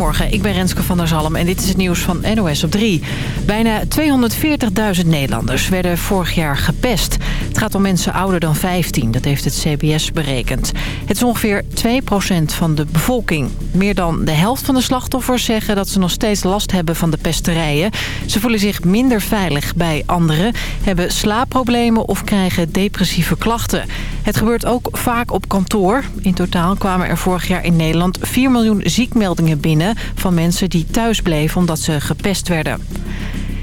Goedemorgen, ik ben Renske van der Zalm en dit is het nieuws van NOS op 3. Bijna 240.000 Nederlanders werden vorig jaar gepest. Het gaat om mensen ouder dan 15, dat heeft het CBS berekend. Het is ongeveer 2% van de bevolking. Meer dan de helft van de slachtoffers zeggen dat ze nog steeds last hebben van de pesterijen. Ze voelen zich minder veilig bij anderen, hebben slaapproblemen of krijgen depressieve klachten. Het gebeurt ook vaak op kantoor. In totaal kwamen er vorig jaar in Nederland 4 miljoen ziekmeldingen binnen... van mensen die thuis bleven omdat ze gepest werden.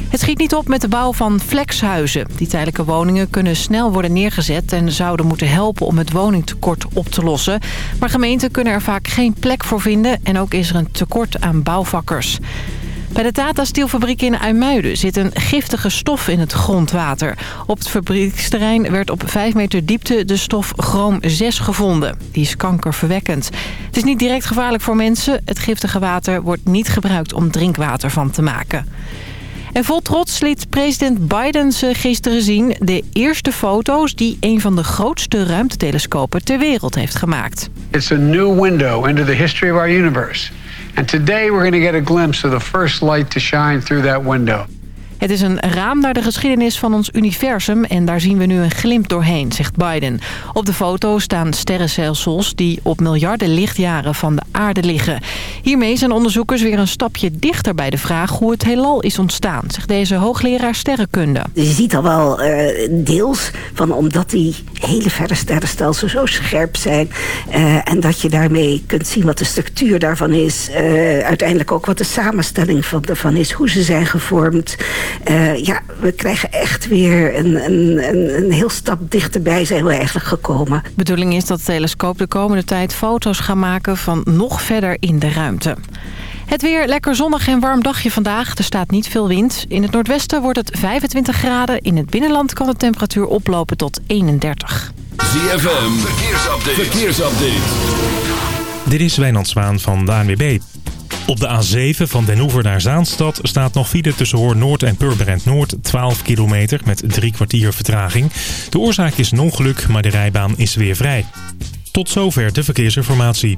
Het schiet niet op met de bouw van flexhuizen. Die tijdelijke woningen kunnen snel worden neergezet... en zouden moeten helpen om het woningtekort op te lossen. Maar gemeenten kunnen er vaak geen plek voor vinden... en ook is er een tekort aan bouwvakkers. Bij de Tata Steelfabriek in Uimuiden zit een giftige stof in het grondwater. Op het fabrieksterrein werd op 5 meter diepte de stof chroom 6 gevonden. Die is kankerverwekkend. Het is niet direct gevaarlijk voor mensen. Het giftige water wordt niet gebruikt om drinkwater van te maken. En vol trots liet president Biden ze gisteren zien... de eerste foto's die een van de grootste ruimtetelescopen ter wereld heeft gemaakt. It's a new window into the history of our universe. And today we're going to get a glimpse of the first light to shine through that window. Het is een raam naar de geschiedenis van ons universum en daar zien we nu een glimp doorheen, zegt Biden. Op de foto staan sterrenstelsels die op miljarden lichtjaren van de aarde liggen. Hiermee zijn onderzoekers weer een stapje dichter bij de vraag hoe het heelal is ontstaan, zegt deze hoogleraar sterrenkunde. Je ziet al wel uh, deels van omdat die hele verre sterrenstelsels zo scherp zijn uh, en dat je daarmee kunt zien wat de structuur daarvan is. Uh, uiteindelijk ook wat de samenstelling van, ervan is, hoe ze zijn gevormd. Uh, ja, we krijgen echt weer een, een, een, een heel stap dichterbij zijn we eigenlijk gekomen. De bedoeling is dat de telescoop de komende tijd foto's gaat maken van nog verder in de ruimte. Het weer lekker zonnig en warm dagje vandaag. Er staat niet veel wind. In het noordwesten wordt het 25 graden. In het binnenland kan de temperatuur oplopen tot 31. ZFM, verkeersupdate. verkeersupdate. Dit is Wijnand Zwaan van de ANWB. Op de A7 van Den Hoever naar Zaanstad staat nog file tussen Hoorn Noord en Purmerend Noord. 12 kilometer met drie kwartier vertraging. De oorzaak is een ongeluk, maar de rijbaan is weer vrij. Tot zover de verkeersinformatie.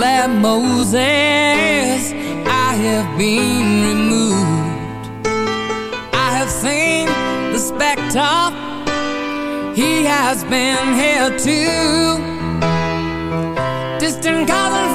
Moses, I have been removed. I have seen the spectre, he has been here too. Distant cousin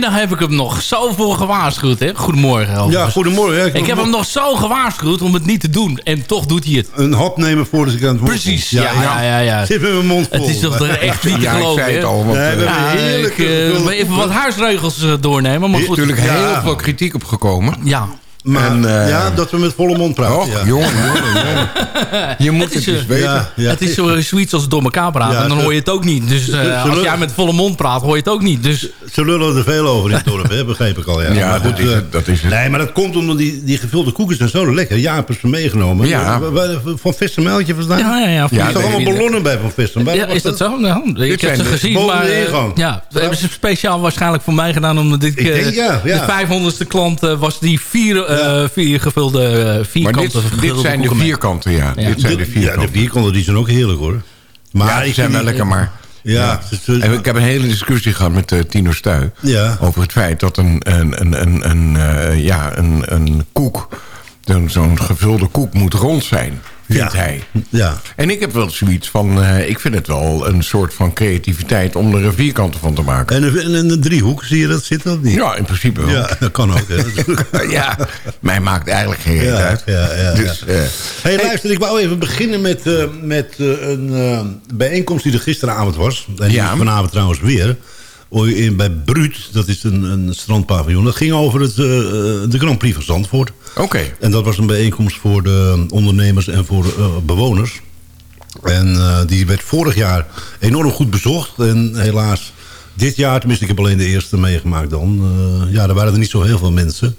En dan heb ik hem nog zo voor gewaarschuwd. Hè? Goedemorgen. Ja, goedemorgen. Ja, Ik heb hem nog zo gewaarschuwd om het niet te doen. En toch doet hij het. Een hap nemen voordat ik aan het woord Precies. Ja, ja, ja. ja. Zit met mijn mond vol. Het is toch echt niet te Ja, ik geloven. zei het hè? al. Want, Nee, eh, we Ja, hebben ik heerlijk... eh, even wat huisregels eh, doornemen. Maar er is goed. natuurlijk heel Ja. veel kritiek op gekomen. Ja. Maar, en, eh, ja, dat we met volle mond praten. Och, ja. jongen, jongen, jongen. Je moet Het is, het eh, weten. Ja, ja. Het is zo- zoiets als door elkaar praten. Ja, en dan ze- hoor je het ook niet. Dus eh, ze- als jij met volle mond praat, hoor je het ook niet. Dus Ze lullen er veel over in het dorp, hè, begreep ik al. Ja, Ja, maar dat is eh, het, dat is het. Nee, maar dat komt omdat die, die gevulde koeken zijn zo lekker. Jaap is ze meegenomen. Ja. Van Vestermeldje vandaan? ja, ja, ja. Ja, er staan allemaal ballonnen bij van. Waar Ja, is dat zo? Nou, ik heb zijn ze de- gezien, maar... eh. Ja, dat hebben ze speciaal waarschijnlijk voor mij gedaan... omdat ik, eh, de 500ste klant eh, was die vier, eh, vier gevulde eh, Maar vierkante dit, zijn de vierkanten, ja. Ja. Dit zijn de Ja, de vierkanten. vierkanten die zijn ook heerlijk hoor. Maar Ja, die ik zijn vind wel lekker, maar... Ja, En ik heb een hele discussie gehad met eh, Tino Stuy... Ja. over het feit dat een, een, een, een, een, ja, een, een koek... een- zo'n gevulde koek moet rond zijn, vindt Ja. hij. Ja. En ik heb wel zoiets van... eh, ik vind het wel een soort van creativiteit... om er een vierkante van te maken. En een, en een driehoek, zie je dat zitten of niet? Ja, in principe wel. Ja, dat kan ook. Ja, mij maakt eigenlijk geen Ja, uit. ja, ja, dus, eh, Hey, luister, ik wou even beginnen met, eh, met een bijeenkomst die er gisteravond was. En die Ja. is vanavond trouwens weer. In, bij Bruut, dat is een, een strandpaviljoen. Dat ging over het, eh, de Grand Prix van Zandvoort. Oké. En dat was een bijeenkomst voor de ondernemers en voor eh, bewoners. En eh, die werd vorig jaar enorm goed bezocht. En helaas dit jaar, tenminste ik heb alleen de eerste meegemaakt dan. ja, er waren er niet zo heel veel mensen.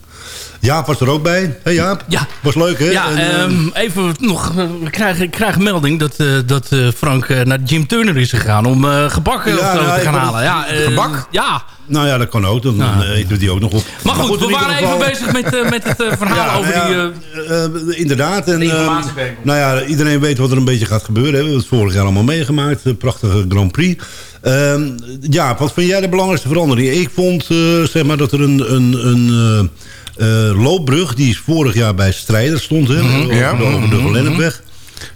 Jaap was er ook bij. Hé Jaap? Ja. Was leuk hè? Ja, En, eh, ehm, even nog. We krijgen, ik krijg een melding dat, eh, dat eh, Frank eh, naar Jim Turner is gegaan om eh gebak Ja, of zo te gaan halen. Ja, gebak? Ja. nou ja, dat kan ook. Dan Nou. eh, eten we die ook nog op. Maar goed, we waren geval- even bezig met, met het verhaal Ja, over nou die... ja, inderdaad. En, de eh, informatiebijeenkomst. nou ja, iedereen weet wat er een beetje gaat gebeuren. Hè. We hebben het vorig jaar allemaal meegemaakt. Een prachtige Grand Prix. Ehm, ja, wat vind jij de belangrijkste verandering? Ik vond eh, zeg maar dat er een, een, een loopbrug... die vorig jaar bij Strijder stond. Hè, over, Ja. de, over de Gelennepweg.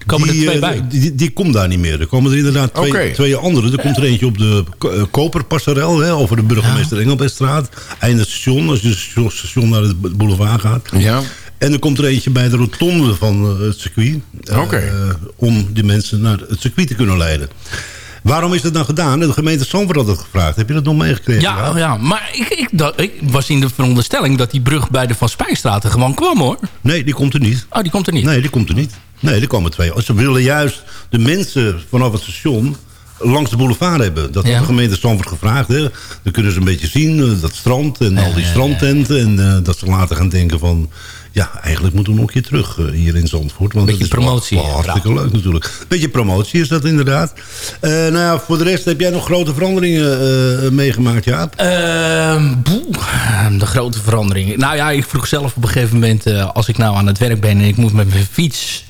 komen er Die, twee eh, bij. Die, die, die komt daar niet meer. Er komen er inderdaad twee, twee andere. Er komt er eentje op de eh, Koperpasserel, hè, over de burgemeester Engelbertstraat. Einde station, als je het station naar de boulevard gaat. ja. En er komt er eentje bij de rotonde van eh, het circuit. eh, om die mensen naar het circuit te kunnen leiden. Waarom is dat nou gedaan? De gemeente Zandvoort had het gevraagd. Heb je dat nog meegekregen? ja, ja, maar ik, ik, ik was in de veronderstelling dat die brug bij de Van Spijstraat er gewoon kwam hoor. Nee, die komt er niet. Oh, die komt er niet. Nee, die komt er niet. Nee, er komen twee. Ze willen juist de mensen vanaf het station langs de boulevard hebben. Dat Ja. de gemeente Zandvoort gevraagd. Hè. Dan kunnen ze een beetje zien, eh, dat strand en al die strandtenten. En eh, dat ze later gaan denken van... Ja, eigenlijk moeten we nog een keer terug eh, hier in Zandvoort. Want Beetje dat is promotie, wel hartstikke leuk natuurlijk. Beetje promotie is dat inderdaad. Nou ja, voor de rest heb jij nog grote veranderingen meegemaakt, Jaap? Ehm, boe, de grote verandering. Nou ja, ik vroeg zelf op een gegeven moment... als ik nou aan het werk ben en ik moet met mijn fiets...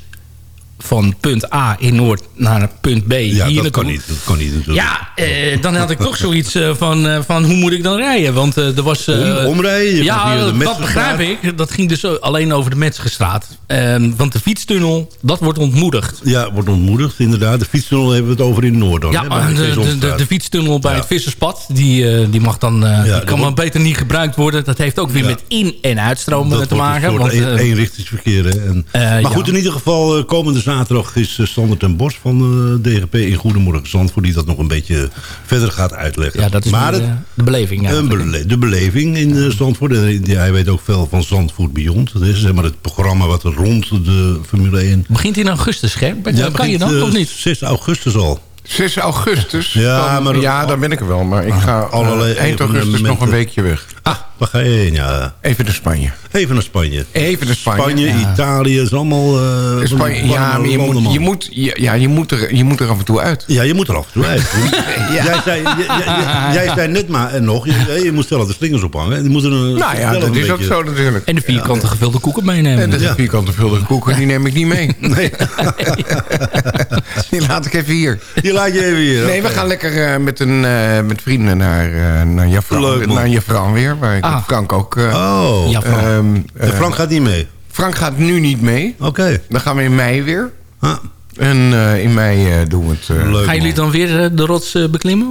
van punt A in Noord naar punt B Ja, hier dat kan niet. Dat kan niet natuurlijk. Ja, eh, dan had ik toch zoiets eh, van, eh, van hoe moet ik dan rijden? Want eh, er was... Om- omrijden? Ja, dat begrijp ik. Dat ging dus alleen over de Metzgerstraat. Ehm, want de fietstunnel, dat wordt ontmoedigd. Ja, wordt ontmoedigd inderdaad. De fietstunnel hebben we het over in Noord dan. Ja, hè, de, de, de, Keesomstraat. de fietstunnel bij Ja. het Visserspad, die, die, mag dan, Ja, die dat kan maar wordt- beter niet gebruikt worden. Dat heeft ook weer met in- en uitstromen dat te wordt maken. Want, soort een, eenrichtingsverkeer. Hè. En, maar goed, in ieder geval, komende zaterdag is uh, Sander ten Bos van eh, DGP in Goedemorgen Zandvoort... die dat nog een beetje verder gaat uitleggen. ja, dat is maar de, het, de beleving. een eigenlijk. bele- de beleving in eh, Zandvoort. En hij weet ook veel van Zandvoort Beyond. Dat is zeg maar het programma wat er rond de Formule 1... Begint in augustus, scherp? Ja, kan je dan eh, of niet? 6 augustus al. 6 augustus. Ja, dan, maar- ja, dan ben ik er wel. Maar ik ga allerlei eh, eind augustus nog een weekje weg. Ah, waar ga je heen? Ja, Even naar Spanje. even naar Spanje. Even naar Spanje. Spanje, Italië, is allemaal... eh, Spanje ja, maar je moet, je, moet, ja, ja, je, moet er, je moet er af en toe uit. Ja, je moet er af en toe uit. jij, zei, jij, jij- jij zei net maar en nog, je, je moet zelf de slingers ophangen. Die moeten een, Nou ja, dat een is ook zo natuurlijk. En de vierkante gevulde koeken meenemen. En de Ja. vierkante vulde koeken, die neem ik niet mee. Nee, Die laat ik even hier. die laat je even hier. Nee, we gaan lekker eh, met, een, eh, met vrienden naar, eh naar Jafran, Leuk, man. naar Jafran weer. Waar ik Ah. ook... eh, Oh, Ja, Frank. ehm, eh, Frank gaat niet mee. Frank gaat nu niet mee. Oké. Dan gaan we in mei weer. Ah, En eh, in mei eh, doen we het... eh, Gaan jullie dan weer de rots beklimmen?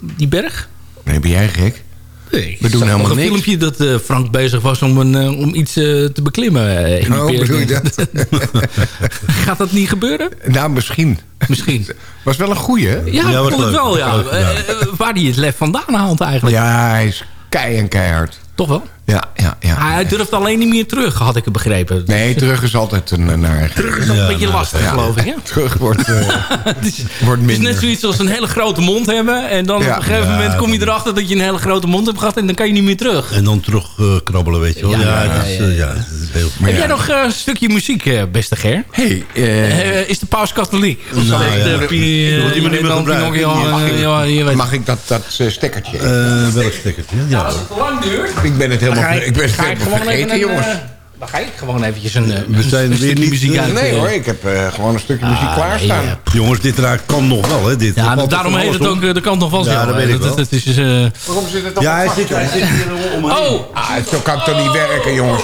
eh, die berg? Nee, ben jij gek? Nee, We doen helemaal nog een niks. filmpje dat eh, Frank bezig was om, een, om iets eh, te beklimmen. in Oh, bedoel je dat? Gaat dat niet gebeuren? Nou, misschien. Misschien. Was wel een goeie, hè? Ja, Ja, ik was vond het leuk. wel, ja. Leuk eh, waar die het lef vandaan haalt eigenlijk. Ja, hij is kei en keihard. Toch wel? Ja, ja, ja. Ah, hij durft alleen niet meer terug, had ik het begrepen. Nee, terug is altijd een naar. Terug is nog een beetje lastig, geloof ik. Hè? Terug wordt, eh, het, is, wordt het is minder. net zoiets als een hele grote mond hebben. En dan Ja. op een gegeven Ja, moment kom je erachter dat je een hele grote mond hebt gehad. En dan kan je niet meer terug. En dan terug eh, krabbelen, weet je wel. Ja, Ja, ja, is, ja, eh, ja. ja, is heel Heb ja. jij nog een stukje muziek, eh, beste Ger? hey, is de paus katholiek? Nou, ik ja. mag, ik, ja, je weet mag ik dat, dat stekkertje? Eh, welk stekkertje? Ja. Als het te lang duurt, ik ben het helemaal, ga ik, ik ben ga ik gewoon even vergeten, een, jongens. eh, dan ga ik gewoon eventjes een, eh, We een zijn weer stukje niet, muziek eh, uit. nee eh, hoor, ik heb eh, gewoon een stukje muziek ah, klaarstaan. ja. Jongens, dit raakt kan nog wel, hè? Dit. Ja, daarom heet het ook eh, de kant nog wel. Ja, dat weet ik wel. Het is, eh, Waarom zit het op Ja, een hij zit, hij zit hier omheen. oh, Ah, zo kan het toch niet werken, jongens.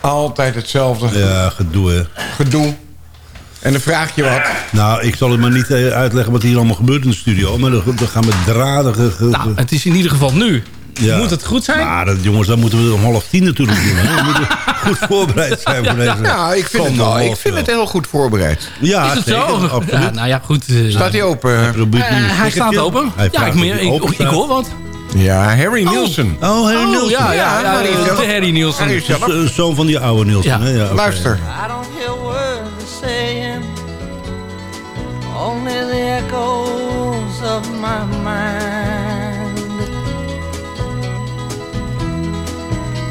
Altijd hetzelfde Ja, gedoe, hè. gedoe. En dan vraag je wat. Nou, ik zal het maar niet eh, uitleggen wat hier allemaal gebeurt in de studio. Maar dan, dan gaan we draden. nou, het is in ieder geval nu. Ja. Moet het goed zijn? Maar dat, jongens, dat moeten we om half tien natuurlijk doen. Hè. We moeten goed voorbereid zijn voor deze. Nou, ik vind, het, wel, ik vind het heel goed voorbereid. Ja, is het zeker, zo? Absoluut. Ja, nou ja, goed. eh, Staat hij open? Eh, hij staat open. Hij Ja, ik, of meer, hij ik, open ik staat. hoor wat. Ja, Harry Nielsen. Oh, Harry Oh, Nielsen. ja, ja, ja, Harry eh, zelf. de Harry Nielsen. Harry. De zoon van die oude Nielsen. Ja. Hè? Ja. Luister. I don't hear words they're saying, only the echoes of my mind.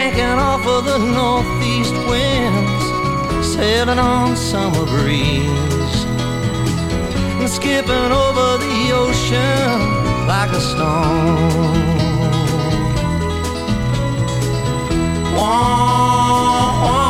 Banking off of the northeast winds, sailing on summer breeze. And skipping over the ocean like a stone. I'm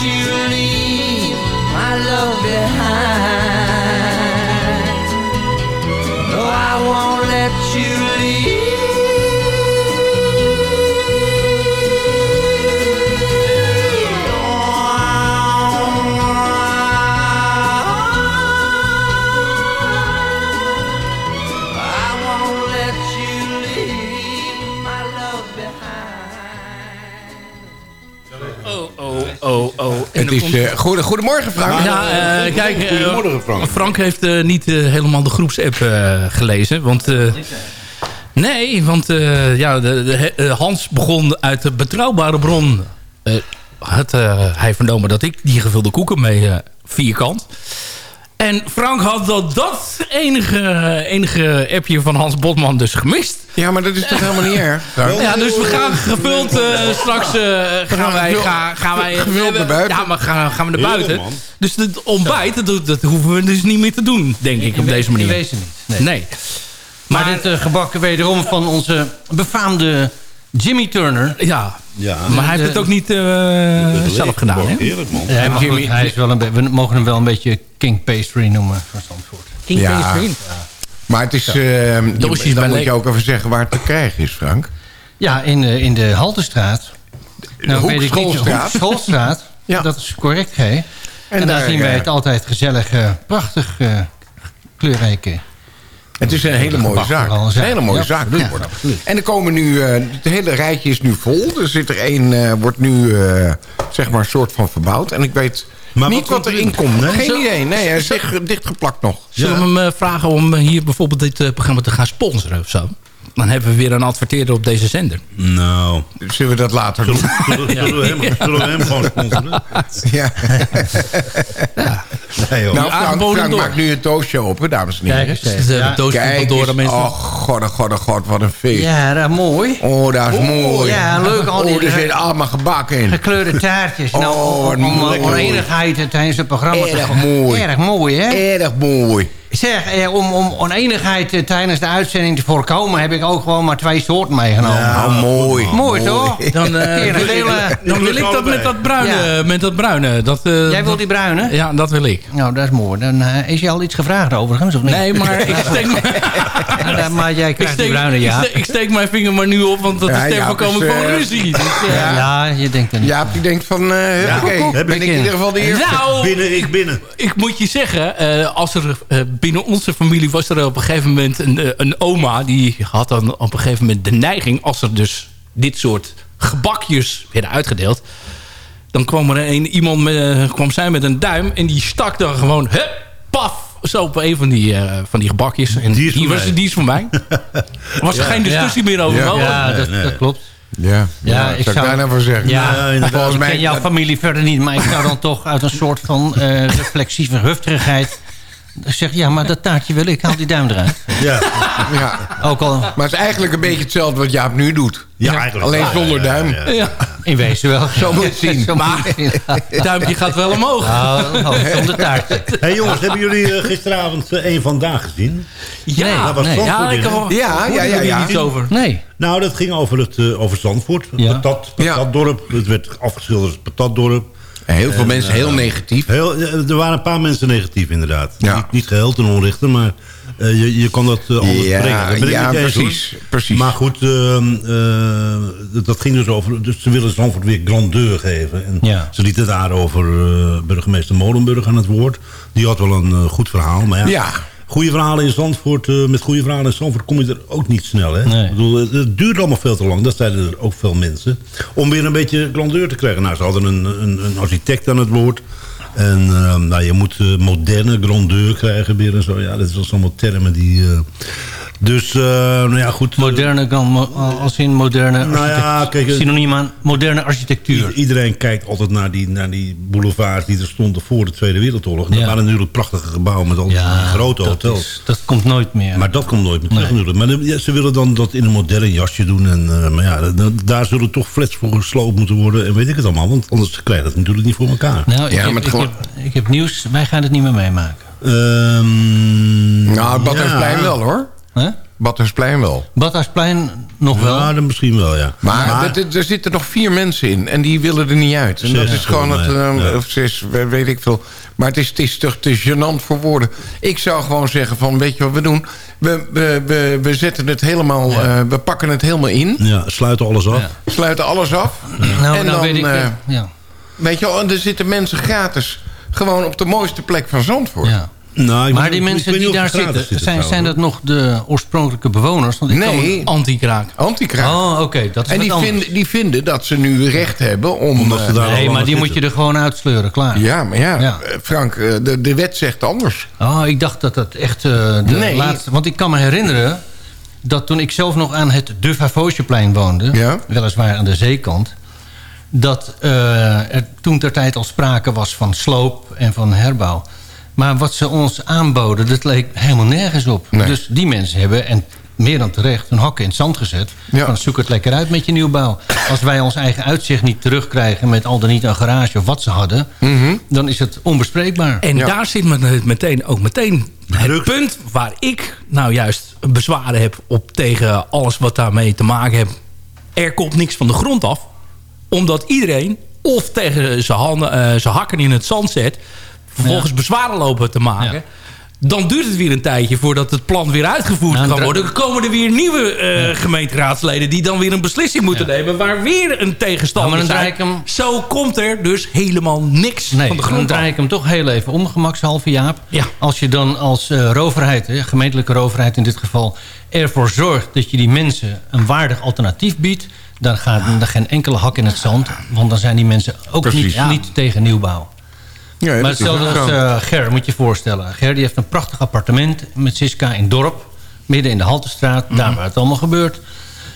You leave my love behind. Is, eh, goede, goedemorgen, Frank. Ja, eh, kijk, eh, Goedemorgen, Frank. Frank heeft eh, niet eh, helemaal de groepsapp eh, gelezen. Want, eh, nee, want eh, ja, de, de- Hans begon uit de betrouwbare bron. eh, had eh, hij vernomen dat ik die gevulde koeken mee eh, vierkant. En Frank had dat, dat enige, enige appje van Hans Botman dus gemist. Ja, maar dat is toch helemaal niet erg? Ja, dus we gaan gevuld eh, straks eh, gaan wij, gevuld- gaan, gaan wij gevuld naar buiten. Ja, maar gaan, gaan we naar buiten. Dus het ontbijt, dat, dat hoeven we dus niet meer te doen, denk ik, op deze manier. In wezen niet. Nee. Nee. Maar, dit eh, gebakken wederom van onze befaamde Jimmy Turner. Ja, Ja. Maar hij heeft het ook niet eh, zelf gedaan, hè? Heerlijk, man. Ja, maar goed, hij is wel een we mogen hem wel een beetje King Pastry noemen van Zandvoort. King Ja. Pastry. Maar het is... eh, je- bij dan moet Leek. je ook even zeggen waar het te krijgen is, Frank. Ja, in de, in de Haltestraat. Nou, weet ik. Ja. Dat is correct, G. En, daar, daar, zien wij eh, het altijd gezellig, eh, prachtig eh, kleurrijke. Het is een hele mooie zaak. Een hele mooie zaak. En er komen nu... eh, het hele rijtje is nu vol. Er zit er één, eh, wordt nu eh, zeg maar een soort van verbouwd. En ik weet Maar niet wat wat komt erin komt. Nee? Geen Zo- idee. Nee, hij is dicht, dichtgeplakt nog. Zullen we hem vragen om hier bijvoorbeeld dit programma te gaan sponsoren of zo? Dan hebben we weer een adverteerder op deze zender. Nou, Zullen we dat later doen? zullen, zullen we hem, zullen we hem gewoon sponsoren? Ja. Nee, joh. Nou, Frank, maakt nu het doosje open, dames en heren. Kijk eens. De Ja. van Kijk mensen. Oh, god, oh, god, oh, god, wat een feest. Ja, dat is mooi. Oh, dat is mooi. ja, leuk, al die- Oh, er zit allemaal gebak in. Gekleurde taartjes. Nou, Oh, om, om, om lekker. oneenigheid tijdens het programma te Erg mooi. Erg mooi, hè? Erg mooi. Zeg, eh, om, om oneenigheid eh, tijdens de uitzending te voorkomen... heb ik ook gewoon maar twee soorten meegenomen. Nou, mooi. Mooi, toch? Dan, eh, Hier, wil, ik, dan wil ik dat met dat bruine. Ja. Met dat bruine dat, eh, Jij wil die bruine? Ja, dat wil ik. Nou, dat is mooi. Dan eh, is je al iets gevraagd overigens, of niet? Nee, maar ik steek, Nou, dan- maar jij die steek, bruine, ik, ja. steek, ik steek mijn vinger maar nu op, want dat is Ja, voorkoming dus, van ruzie. Dus, Ja. Ja, je denkt er niet. Jaap, die denkt van, eh oké, Heb ben ik in ieder geval de eerste. Nou, Binnen, ik binnen. ik moet je zeggen, eh, als er, eh, binnen onze familie was er op een gegeven moment een, eh, een oma... die had dan op een gegeven moment de neiging... als er dus dit soort gebakjes werden uitgedeeld... dan kwam er een, iemand met, eh, kwam zij met een duim... en die stak dan gewoon, hup, paf, zo op een van die, eh, van die gebakjes. En Die is voor was, mij. die is voor mij. Er was er geen discussie meer over. Ja. mogelijk. Ja, dat, dat klopt. Ja, ja, Ja, ik ik zou zou- daar nou voor zeggen. Ja, volgens Ik mij... ken jouw familie verder niet, maar ik zou dan toch uit een soort van eh, reflexieve hufterigheid zeggen... ja, maar dat taartje wil ik, haal die duim eruit. Ja, ja. Ook al Maar het is eigenlijk een beetje hetzelfde wat Jaap nu doet. ja eigenlijk. Alleen zonder Ja, duim. ja, ja. Ja, in wezen wel. Zo moet het zien. Je het het duimpje gaat wel omhoog. Nou, oh, zonder taartje. hey, jongens, hebben jullie eh, gisteravond eh, een vandaag gezien? Ja, dat was nee. Ja, ik Ja, ja, ja, ja. iets over. Nee. Nou, dat ging over, het, eh, over Zandvoort. Ja. Patat, Ja. patatdorp. Het werd afgeschilderd als patatdorp. Heel veel En, mensen eh, heel negatief. Heel, eh, er waren een paar mensen negatief, inderdaad. Ja. Niet, niet geheel ten onrechte, maar eh, je, je kan dat anders Ja, brengen. Dat ben ik ja, niet precies, precies. Maar goed, ehm, eh, dat ging dus over... Dus ze willen Zandvoort weer grandeur geven. En Ja. ze lieten daar over eh, burgemeester Molenburg aan het woord. Die had wel een goed verhaal. Maar ja, Ja. Goede verhalen in Zandvoort, eh, met goede verhalen in Zandvoort kom je er ook niet snel. Hè? Nee. Ik bedoel, het, het duurt allemaal veel te lang, dat zeiden er ook veel mensen. Om weer een beetje grandeur te krijgen. Nou, ze hadden een, een, een architect aan het woord. En eh, nou, je moet eh, moderne grandeur krijgen weer en zo. Ja, dat zijn allemaal termen die... eh, dus, eh, nou ja, goed. Moderne, als in moderne Nou ja, kijk, synoniem aan moderne architectuur. Iedereen kijkt altijd naar die, naar die boulevards die er stonden voor de Tweede Wereldoorlog. En Ja. Dat waren natuurlijk prachtige gebouwen met al die grote dat hotels. is- dat komt nooit meer. Maar dat komt nooit meer terug natuurlijk. Maar ze willen dan dat in een modern jasje doen. En, eh, maar ja, da- daar zullen toch flats voor gesloopt moeten worden. En weet ik het allemaal. Want anders krijg je dat natuurlijk niet voor elkaar. nou, Ja, maar het ik, gewoon- heb, ik heb nieuws. Wij gaan het niet meer meemaken. Ehm, Nou, Badhuisplein ja. wel hoor. Hè? Badhuisplein wel. Badhuisplein nog wel. Ja, dan misschien wel, ja. Maar, er- er, er zitten nog vier mensen in en die willen er niet uit. En Zes, dat is gewoon het, eh, ja. of zes, we- weet ik veel. Maar het is, het is toch te gênant voor woorden. Ik zou gewoon zeggen van, weet je wat we doen? We, we, we, we zetten het helemaal, eh, we pakken het helemaal in. Ja, sluiten alles af. Sluiten alles af. nou, en nou dan, weet ik... eh, ja. Weet je wel, er zitten mensen gratis. Gewoon op de mooiste plek van Zandvoort. Ja. Nou, ik Maar die mensen die daar zitten, zijn, zijn dat nog de oorspronkelijke bewoners? Want ik kan Nee, Anti-kraak. antikraak. Oh, oké. dat is en die vinden, die vinden dat ze nu recht hebben om... Omdat ze eh, daar Nee, maar die moet je er gewoon uitsleuren, klaar. ja, maar ja, Ja. eh, Frank, eh, de, de wet zegt anders. Oh, ik dacht dat dat echt eh, de Nee. laatste... Want ik kan me herinneren dat toen ik zelf nog aan het De Vavoosjeplein woonde... Ja. weliswaar aan de zeekant... dat eh, er toen ter tijd al sprake was van sloop en van herbouw. Maar wat ze ons aanboden, dat leek helemaal nergens op. Nee. Dus die mensen hebben, en meer dan terecht, hun hakken in het zand gezet. Ja. Van zoek het lekker uit met je nieuwbouw. Als wij ons eigen uitzicht niet terugkrijgen... met al dan niet een garage of wat ze hadden... Mhm. dan is het onbespreekbaar. En Ja. daar zit met- meteen ook meteen het punt waar ik nou juist bezwaren heb op tegen alles wat daarmee te maken heeft. Er komt niks van de grond af. Omdat iedereen of tegen zijn, handen, eh, zijn hakken in het zand zet... vervolgens bezwaren lopen te maken... Dan duurt het weer een tijdje voordat het plan weer uitgevoerd Nou, kan worden. Dan komen er weer nieuwe eh, gemeenteraadsleden... die dan weer een beslissing moeten nemen... waar weer een tegenstander maar dan draai ik hem- Zo komt er dus helemaal niks Nee, van de dan grond draai af. ik hem toch heel even om, gemakshalve Jaap. Ja. Als je dan als eh roverheid, gemeentelijke roverheid in dit geval... ervoor zorgt dat je die mensen een waardig alternatief biedt... dan gaat er geen enkele hak in het zand. Want dan zijn die mensen ook Precies. niet, Ja. niet tegen nieuwbouw. Ja, maar hetzelfde als eh, Ger, moet je je voorstellen. Ger die heeft een prachtig appartement met Siska in Dorp. Midden in de Haltestraat, Mhm. daar waar het allemaal gebeurt.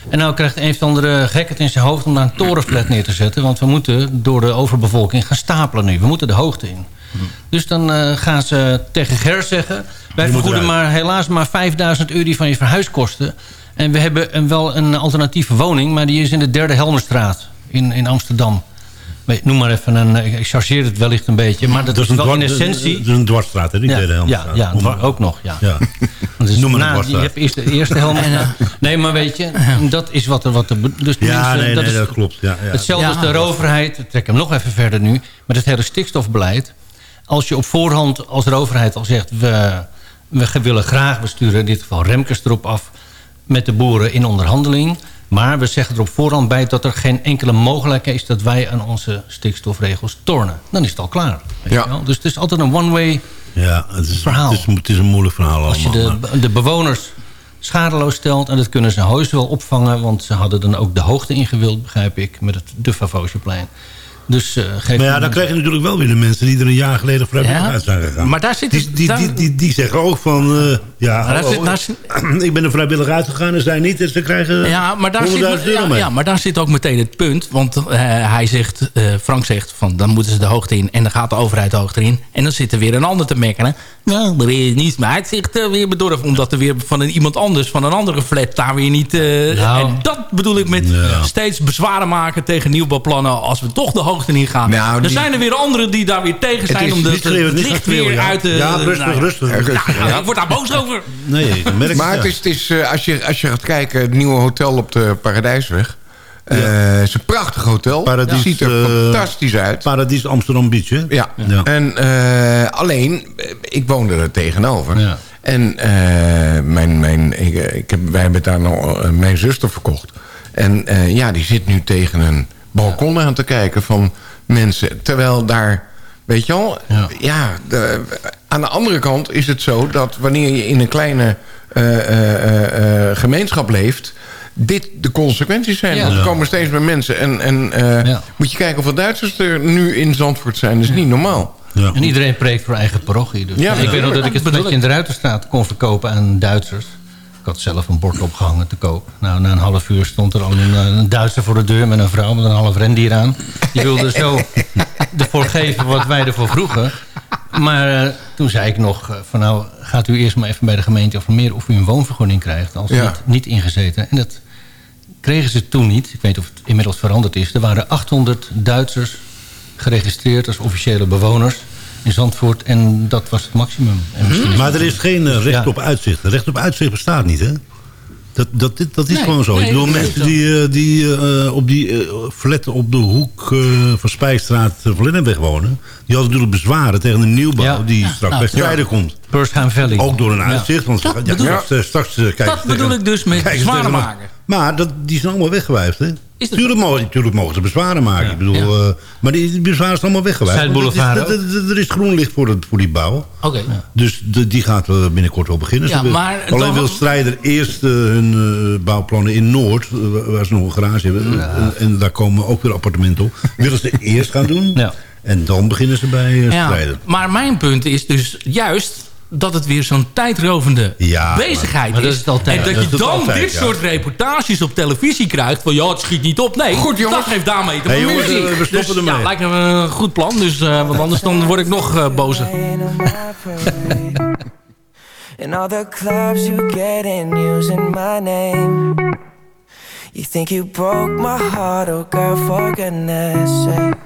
En nou krijgt een of andere gek het in zijn hoofd om daar een torenflat neer te zetten. Want we moeten door de overbevolking gaan stapelen nu. We moeten de hoogte in. Mhm. Dus dan eh, gaan ze tegen Ger zeggen... wij vergoeden maar helaas maar 5000 euro van je verhuiskosten. En we hebben een, wel een alternatieve woning... maar die is in de derde Helmerstraat in, in Amsterdam. Noem maar even een... Ik chargeer het wellicht een beetje. Maar dat, is, wel in essentie... Dat is een dwarsstraat, hè? Die Ja, derde ja, Helmstraat. ja, ook nog, ja. Ja. Want dus Noem maar een na, je hebt eerst de eerste helm. nee, maar weet je, dat is wat er... Wat er dus Ja, nee, dat nee, is dat klopt. Ja, ja. Hetzelfde Ja. als de overheid. Ik trek hem nog even verder nu. Met het hele stikstofbeleid. Als je op voorhand als overheid al zegt... we, we willen graag, we sturen in dit geval Remkes erop af... met de boeren in onderhandeling... Maar we zeggen er op voorhand bij dat er geen enkele mogelijkheid is... dat wij aan onze stikstofregels tornen. Dan is het al klaar. Weet Ja. je wel? Dus het is altijd een one-way Ja, het is, verhaal. Het is, het is een moeilijk verhaal als je allemaal. de, de bewoners schadeloos stelt... en dat kunnen ze heus wel opvangen... want ze hadden dan ook de hoogte ingewild, begrijp ik... met het de Favosjeplein. Dus, eh geef Maar ja, dan krijg je natuurlijk wel weer de mensen die er een jaar geleden vrijwillig Ja, uit zijn gegaan. maar daar zit die, die, daar- die, die, die zeggen ook van... eh, ja, Maar daar hallo, zit- daar zit- ik ben er vrijwillig uitgegaan en zij niet. En ze krijgen Ja, maar daar, 100.000 zit, ja, maar daar zit ook meteen het punt. Want eh, hij zegt, Frank zegt, van, dan moeten ze de hoogte in. En dan gaat de overheid de hoogte in. En dan zit er weer een ander te mekkeren. Nou, er is niets meer uitzicht uh, weer bedorven. Omdat er weer van een, iemand anders, van een andere flat, daar weer niet... eh, Nou. En dat bedoel ik met Ja. steeds bezwaren maken tegen nieuwbouwplannen. Als we toch de hoogte in gaan. Nou, dan die- zijn er weer anderen die daar weer tegen zijn. niet schreeuwen, het niet licht weer ja. uit de... Ja, rustig, nou, rustig. Ja, rustig. nou, Ik word daar boos over. Nee, ik merk het, Maar het is, het is eh, als, je, als je gaat kijken, het nieuwe hotel op de Paradijsweg. Eh, Het is een prachtig hotel. Paradies, Het ziet er eh, fantastisch uit. Paradies Amsterdam Beach, hè? Ja, Ja. en eh, alleen, ik woonde er tegenover. Ja. En mijn, mijn, ik, ik heb, wij hebben daar nog mijn zuster verkocht. En ja, die zit nu tegen een balkon aan te kijken van mensen. Terwijl daar, weet je wel, ja, Ja. de- aan de andere kant is het zo dat wanneer je in een kleine gemeenschap leeft dit de consequenties zijn. Ja. Want er komen steeds meer mensen. En, en eh, Ja. moet je kijken hoeveel Duitsers er nu in Zandvoort zijn. Dat is niet normaal. Ja. En iedereen preekt voor eigen parochie. Dus Ja, ik weet nog dat ik het fletje in de Ruiterstraat kon verkopen aan Duitsers. Ik had zelf een bord opgehangen te koop. Nou, na een half uur stond er al een, eh, een Duitser voor de deur met een vrouw met een half rendier aan. Die wilde zo ervoor geven wat wij ervoor vroegen. Maar eh, toen zei ik nog van nou, gaat u eerst maar even bij de gemeente informeren of u een woonvergunning krijgt als Ja. niet, niet ingezeten. En dat kregen ze toen niet. Ik weet niet of het inmiddels veranderd is. Er waren 800 Duitsers geregistreerd als officiële bewoners in Zandvoort. En dat was het maximum. Is Maar er is geen eh, recht Ja. op uitzicht. Recht op uitzicht bestaat niet, hè? Dat, dat, dit- dat is Nee, gewoon zo. nee, ik bedoel, mensen die, eh, die eh, op die eh, flatten op de hoek eh, van Spijstraat uh, Vlinnenweg wonen... die hadden natuurlijk bezwaren tegen een nieuwbouw Ja. die Ja, straks nou, bij strijden komt. Persgaan Valley. Ook door een Ja. uitzicht. Want Dat ja, bedoel straks, straks, kijken Dat bedoel tegen- ik dus met bezwaren maken. Maar dat, die zijn allemaal weggewijfd, hè? Tuurlijk, mogen, tuurlijk mogen ze bezwaren maken. Ik bedoel, Ja. eh, maar die, die bezwaren zijn allemaal weggewijfd. Er is groen licht voor, het, voor die bouw. Oké. Dus de, die gaat binnenkort wel beginnen. Maar Alleen wil Strijder eerst eh, hun eh, bouwplannen in Noord... waar ze nog een garage hebben. En, en daar komen ook weer appartementen op. Willen ze eerst gaan doen. Ja. En dan beginnen ze bij Ja, Strijder. maar mijn punt is dus juist dat het weer zo'n tijdrovende Ja, bezigheid maar dat is. is het altijd. En dat Dat je is dan altijd, dit ja. soort reportages op televisie krijgt... van ja, het schiet niet op. Nee, Goed, jongens. dat heeft daarmee te Hey, maken. jongens, eh, we stoppen dus, ermee. Ja, lijkt me een goed plan. Dus, eh, want anders dan word ik nog eh, bozer. In all the clubs you get in using my name. You think you broke my heart, oh girl, for goodness sake.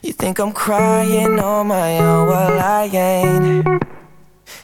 You think I'm crying on my own, well I ain't.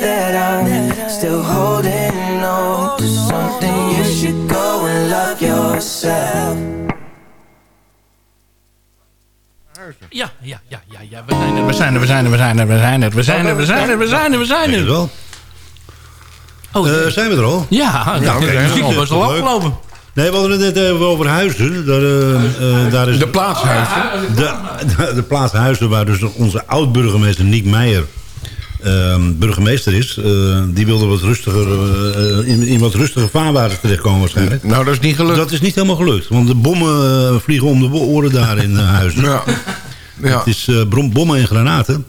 that I'm still holding on to something You should go and love yourself Ja, ja, ja, ja, ja. We zijn er, we zijn er, we zijn er, we zijn er, we zijn er, we zijn er, we zijn er, we zijn er, we zijn er. wel. Oh, Eh, zijn we er al? Ja, ja, oké, de muziek nou, was al afgelopen. Nee, we hadden het net even over Huizen. Daar, eh, eh, daar is De plaatshuizen. De, de, de plaats Huizen, waar dus onze oud-burgemeester Niek Meijer ehm, burgemeester is. eh, die wilde wat rustiger, eh, in, in wat rustiger vaarwater terechtkomen waarschijnlijk. Nou, dat is niet gelukt. Dat is niet helemaal gelukt. Want de bommen eh, vliegen om de oren daar in Huizen. Ja. Ja. Het is bommen en granaten.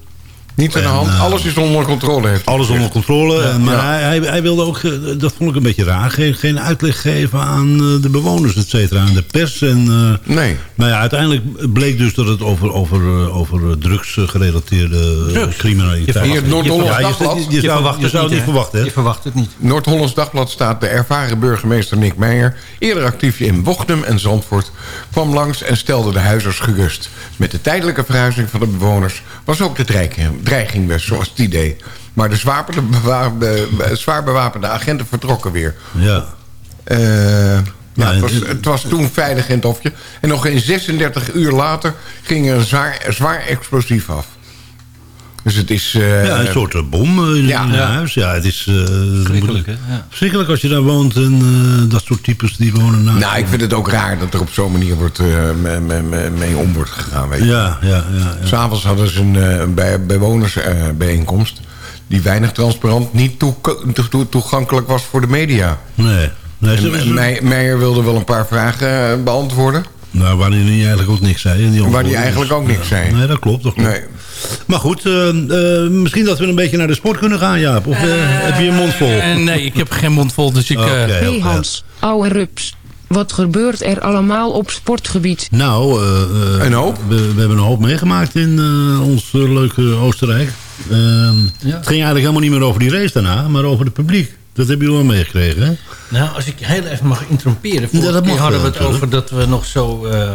Niet aan de hand. eh, Alles is onder controle. Heeft Alles onder controle. Ja. maar Ja. Hij, hij, hij wilde ook, eh, dat vond ik een beetje raar, geen, geen uitleg geven aan eh, de bewoners, et cetera, aan de pers. En, eh, Nee. nou ja, uiteindelijk bleek dus dat het over, over, over drugsgerelateerde Drugs? criminaliteit Hier, Noord-Hollands Ja, je, Dagblad. je, je, zou, verwacht je het zou niet, het niet hè? verwachten, hè? Je verwacht het niet. Noord-Hollands Dagblad staat de ervaren burgemeester Nick Meijer... eerder actief in Wochnum en Zandvoort... kwam langs en stelde de huizers gerust. Met de tijdelijke verhuizing van de bewoners... was ook de dreiging, dreiging best zoals het idee. Maar de zwaar bewapende, zwaar bewapende agenten vertrokken weer. Ja. Eh, ja, het, was, het was toen veilig in het hofje. En nog geen 36 uur later ging er een zwaar, zwaar explosief af. Dus het is... eh, ja, een soort eh, bom eh, in Ja. in Ja. huis. Ja, het is... eh, Verschrikkelijk, hè? Ja. Verschrikkelijk als je daar woont en eh, dat soort types die wonen naast. Nou, ik vind het ook raar dat er op zo'n manier wordt, eh, me- me- me- mee om wordt gegaan. Weet je. Ja, ja, ja. ja. S'avonds hadden ze een, eh, een bij, bewonersbijeenkomst... die weinig transparant, niet toe- toe- toe- toegankelijk was voor de media. Nee. nee ze- En Meijer wilde wel een paar vragen beantwoorden. Nou, waar hij eigenlijk ook niks zei. die Waar hij eigenlijk ook niks zei. Nee, dat klopt. Dat klopt. Nee. Maar goed, eh, eh, misschien dat we een beetje naar de sport kunnen gaan, Jaap. Of eh, heb je een mond vol? Nee, ik heb geen mond vol, dus ik... Eh, Hey. Hans, ouwe rups. Wat gebeurt er allemaal op sportgebied? Nou, eh, eh, Een hoop. We, we hebben een hoop meegemaakt in eh, ons leuke Oostenrijk. Ehm, Het ging eigenlijk helemaal niet meer over die race daarna, maar over het publiek. Dat hebben jullie wel meegekregen, hè? Nou, als ik heel even mag interromperen. Ja, Vorige dat keer mag hadden we het over dat we nog zo eh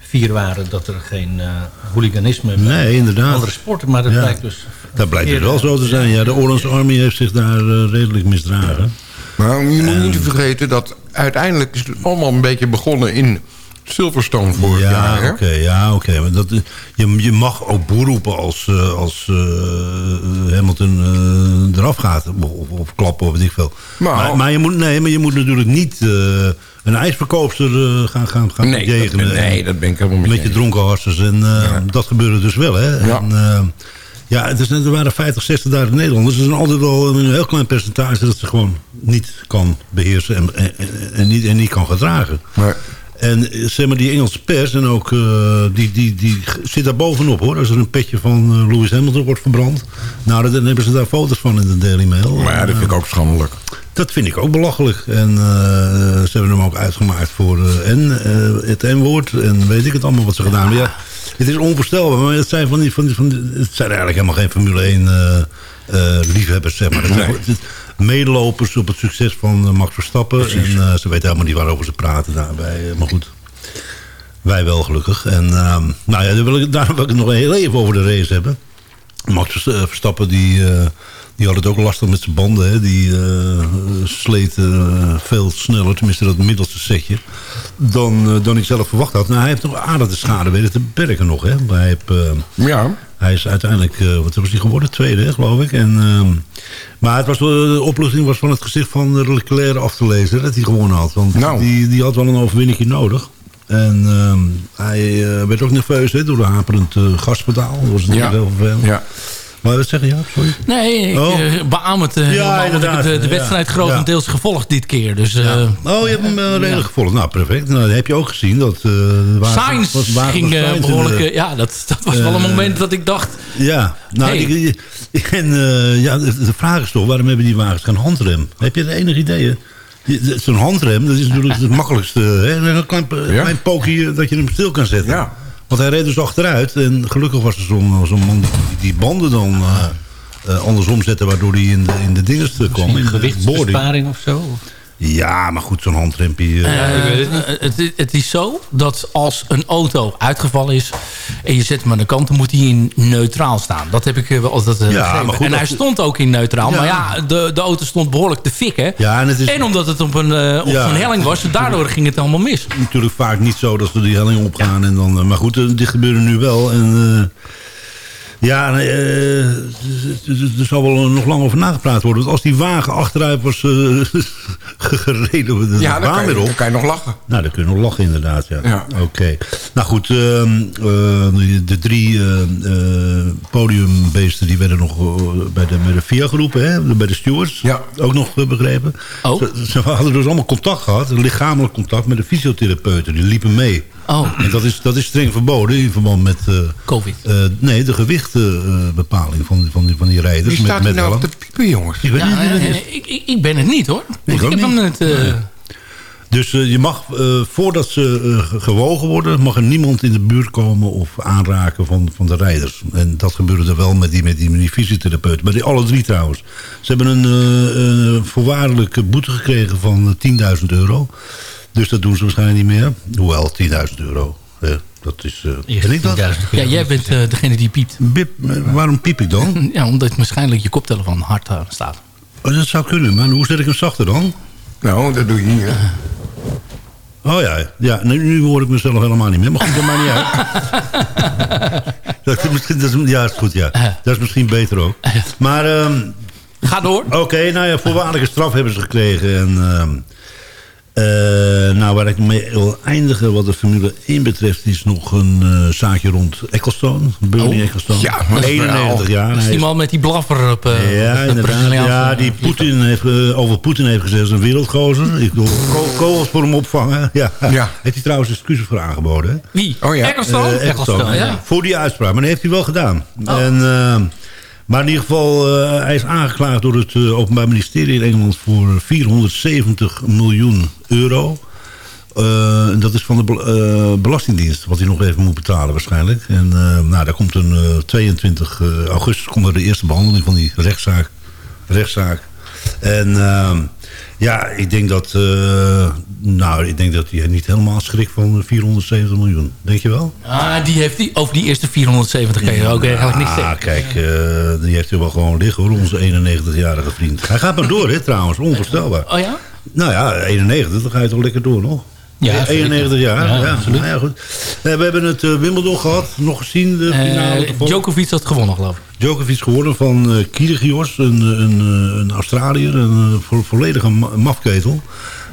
fier waren... dat er geen eh hooliganisme Nee, inderdaad. andere sporten... maar dat Ja. blijkt dus... Dat blijkt dus wel zo te zijn. Ja, de Orange Army heeft zich daar eh, redelijk misdragen. Maar je moet niet vergeten dat uiteindelijk is het allemaal een beetje begonnen in Silverstone vorig ja, jaar. ja, oké. Maar dat, eh, je, je mag ook boer roepen als, eh, als eh, Hamilton eh, eraf gaat. Of, of, klappen of weet ik veel. Nou. maar, maar, je moet, nee, maar je moet natuurlijk niet een ijsverkoopster gaan, gaan, gaan Nee, dat bejegenen. nee, dat ben ik helemaal met Met je dronken harsers. En dat gebeurde dus wel, hè. Ja. En, ja, het is, net- er waren 50, 60.000 Nederlanders. Er is altijd wel een heel klein percentage dat ze gewoon niet kan beheersen en, en, en- en niet, en niet kan gedragen. Maar, En eh, zeg maar, die Engelse pers en ook, eh, die, die, die zit daar bovenop hoor. Als er een petje van eh, Lewis Hamilton wordt verbrand. Nou, dan- hebben ze daar foto's van in de Daily Mail. maar ja, dat vind ik ook schandelijk. Dat vind ik ook belachelijk. En ze hebben hem ook uitgemaakt voor en, het N-woord. En weet ik het allemaal wat ze gedaan hebben. Ja, het is onvoorstelbaar. Maar het zijn, van die, van die, van die- het zijn eigenlijk helemaal geen Formule 1 eh, eh, liefhebbers. Zeg maar. Het zijn het- medelopers op het succes van eh, Max Verstappen. En eh, ze weten helemaal niet waarover ze praten daarbij. Eh, Maar goed. Wij wel gelukkig. En ehm, nou ja, daar wil, ik, daar wil ik het nog heel even over de race hebben. Max Verstappen die, die had het ook lastig met zijn banden. Hè. Die eh, sleet veel sneller, tenminste dat middelste setje, dan, dan ik zelf verwacht had. Nou, hij heeft nog aardig de schade weten te beperken nog. Hè. Hij, heeft, Ja. Hij is uiteindelijk, eh, wat was hij geworden? Tweede, hè, geloof ik. En, ehm, maar het was, de opluchting was van het gezicht van Leclerc af te lezen dat hij gewonnen had. Want Nou. die, die had wel een overwinningje nodig. En ehm, hij eh, werd ook nerveus hè, door de haperend eh, gaspedaal. Dat was natuurlijk Ja. heel vervelend. Ja. Maar wat zeg je? Sorry. Nee, ik Oh. eh, beaam het eh, helemaal, ik heb inderdaad. de, Ja. wedstrijd grotendeels gevolgd dit keer. Dus eh, Oh, je hebt hem eh, redelijk gevolgd. Nou, perfect. Nou, dan heb je ook gezien dat... eh waar, Sainz was- waar- ging was eh, behoorlijk... de- eh, ja, dat, dat was wel een eh, moment dat ik dacht... Ja, nou, Hey. en, eh, ja, de, vraag is toch, waarom hebben die wagens geen handrem? Heb je het enige idee? hè? Zo'n handrem, dat is natuurlijk het makkelijkste. Hè? Een klein, Ja. klein pookje dat je hem stil kan zetten. Ja. Want hij reed dus achteruit. En gelukkig was er zo'n zo'n man die die banden dan eh, eh, andersom zette... waardoor hij in de, in de dinges kwam. Boarding. gewichtsbesparing of zo? Ja, maar goed, zo'n handrempje... eh, Eh, het, het, het is zo dat als een auto uitgevallen is en je zet hem aan de kant, dan moet hij in neutraal staan. Dat heb ik eh, wel altijd eh, Ja, begrepen. maar goed, en hij stond ook in neutraal. Ja. Maar ja, de, de auto stond behoorlijk te fikken. ja, en het is En omdat het op een, eh, op Ja. een helling was, daardoor ging het allemaal mis. natuurlijk vaak niet zo dat ze die helling opgaan. En dan, eh, maar goed, eh, dit gebeurde nu wel. En, eh, ja, eh, er- zal wel nog lang over nagepraat worden. Want als die wagen achteruit was eh, gereden, de Ja, dan baan kan, je, dan kan je nog lachen. Nou, dan kun je nog lachen inderdaad, ja. Ja. Oké. Nou goed, ehm, eh, de, drie podiumbeesten die werden nog bij, de, bij de VIA geroepen, hè? bij de stewards. Ja. Ook nog begrepen. Oh. Ze, ze hadden dus allemaal contact gehad, lichamelijk contact met de fysiotherapeuten. Die liepen mee. Oh, En dat is, dat is streng verboden in verband met... eh, covid. eh, nee, de gewichtbepaling van, van, die, van die rijders. Wie staat met, met nou helm. te piepen, jongens? Ik weet Ja, niet eh, ik, ben het niet hoor. Ik ik ook heb hem niet. net... eh, Nee. Dus je mag, voordat ze ge- gewogen worden... mag er niemand in de buurt komen of aanraken van, van de rijders. En dat gebeurde er wel met die, met die, met die fysiotherapeuten. Maar die alle drie trouwens. Ze hebben een eh, eh, voorwaardelijke boete gekregen van eh, 10.000 euro. Dus dat doen ze waarschijnlijk niet meer. Hoewel, 10.000 euro. eh, dat is... eh, ben ik dat? 10.000 ja, jij bent eh, degene die piept. Bip, eh, waarom piep ik dan? Ja, omdat waarschijnlijk je koptelefoon hard staat. Oh, dat zou kunnen, maar hoe zet ik hem zachter dan? Nou, dat doe je niet, hè? Oh ja, ja nu, nu hoor ik mezelf helemaal niet meer. Maar goed, dat maakt niet uit. Dat is misschien, dat is, ja, is goed, ja. Dat is misschien beter ook. Maar... ehm, Ga door. Oké, nou ja, voorwaardelijke straf hebben ze gekregen. En, ehm, eh, nou, waar ik mee wil eindigen wat de Formule 1 betreft... is nog een eh, zaakje rond Ecclestone. Bernie Oh. Ecclestone. Ja, dat is 91 jaar. Dat is die man met die blaffer op, eh, ja, op inderdaad. Ja, die. Poetin heeft, over Poetin heeft gezegd... is een wereldgozer. Ik wil ko- kogels voor hem opvangen. Ja. Heeft hij trouwens excuses voor aangeboden. hè? Wie? Oh ja. Ecclestone? Ecclestone, Ecclestone, ja. ja. Voor die uitspraak. Maar dat heeft hij wel gedaan. Oh. En, eh, maar in ieder geval, eh, hij is aangeklaagd door het eh, Openbaar Ministerie in Engeland... voor 470 miljoen euro. Eh, en dat is van de bel- Belastingdienst, wat hij nog even moet betalen waarschijnlijk. En nou, daar komt een eh, 22 eh, augustus komt er de eerste behandeling van die rechtszaak. rechtszaak. En ehm, ja, ik denk dat, eh, nou, ik denk dat hij niet helemaal schrikt van 470 miljoen. Denk je wel? Ah, die heeft die, over die eerste 470 kan je ook eigenlijk niks Ah, zeggen. kijk, eh, die heeft hij wel gewoon liggen hoor, onze 91-jarige vriend. Hij gaat maar door, hè, trouwens, onvoorstelbaar. Oh ja? Nou ja, 91, dan ga je toch lekker door nog? Ja, 91 jaar, Ja, ja. Nou ja, goed. Eh, we hebben het eh, Wimbledon gehad, nog gezien, de finale. Eh, gevolgd? Djokovic had gewonnen, geloof ik. Djokovic geworden van eh Kyrgios, een, een, eh, een Australiër, een eh, vo volledige ma- mafketel.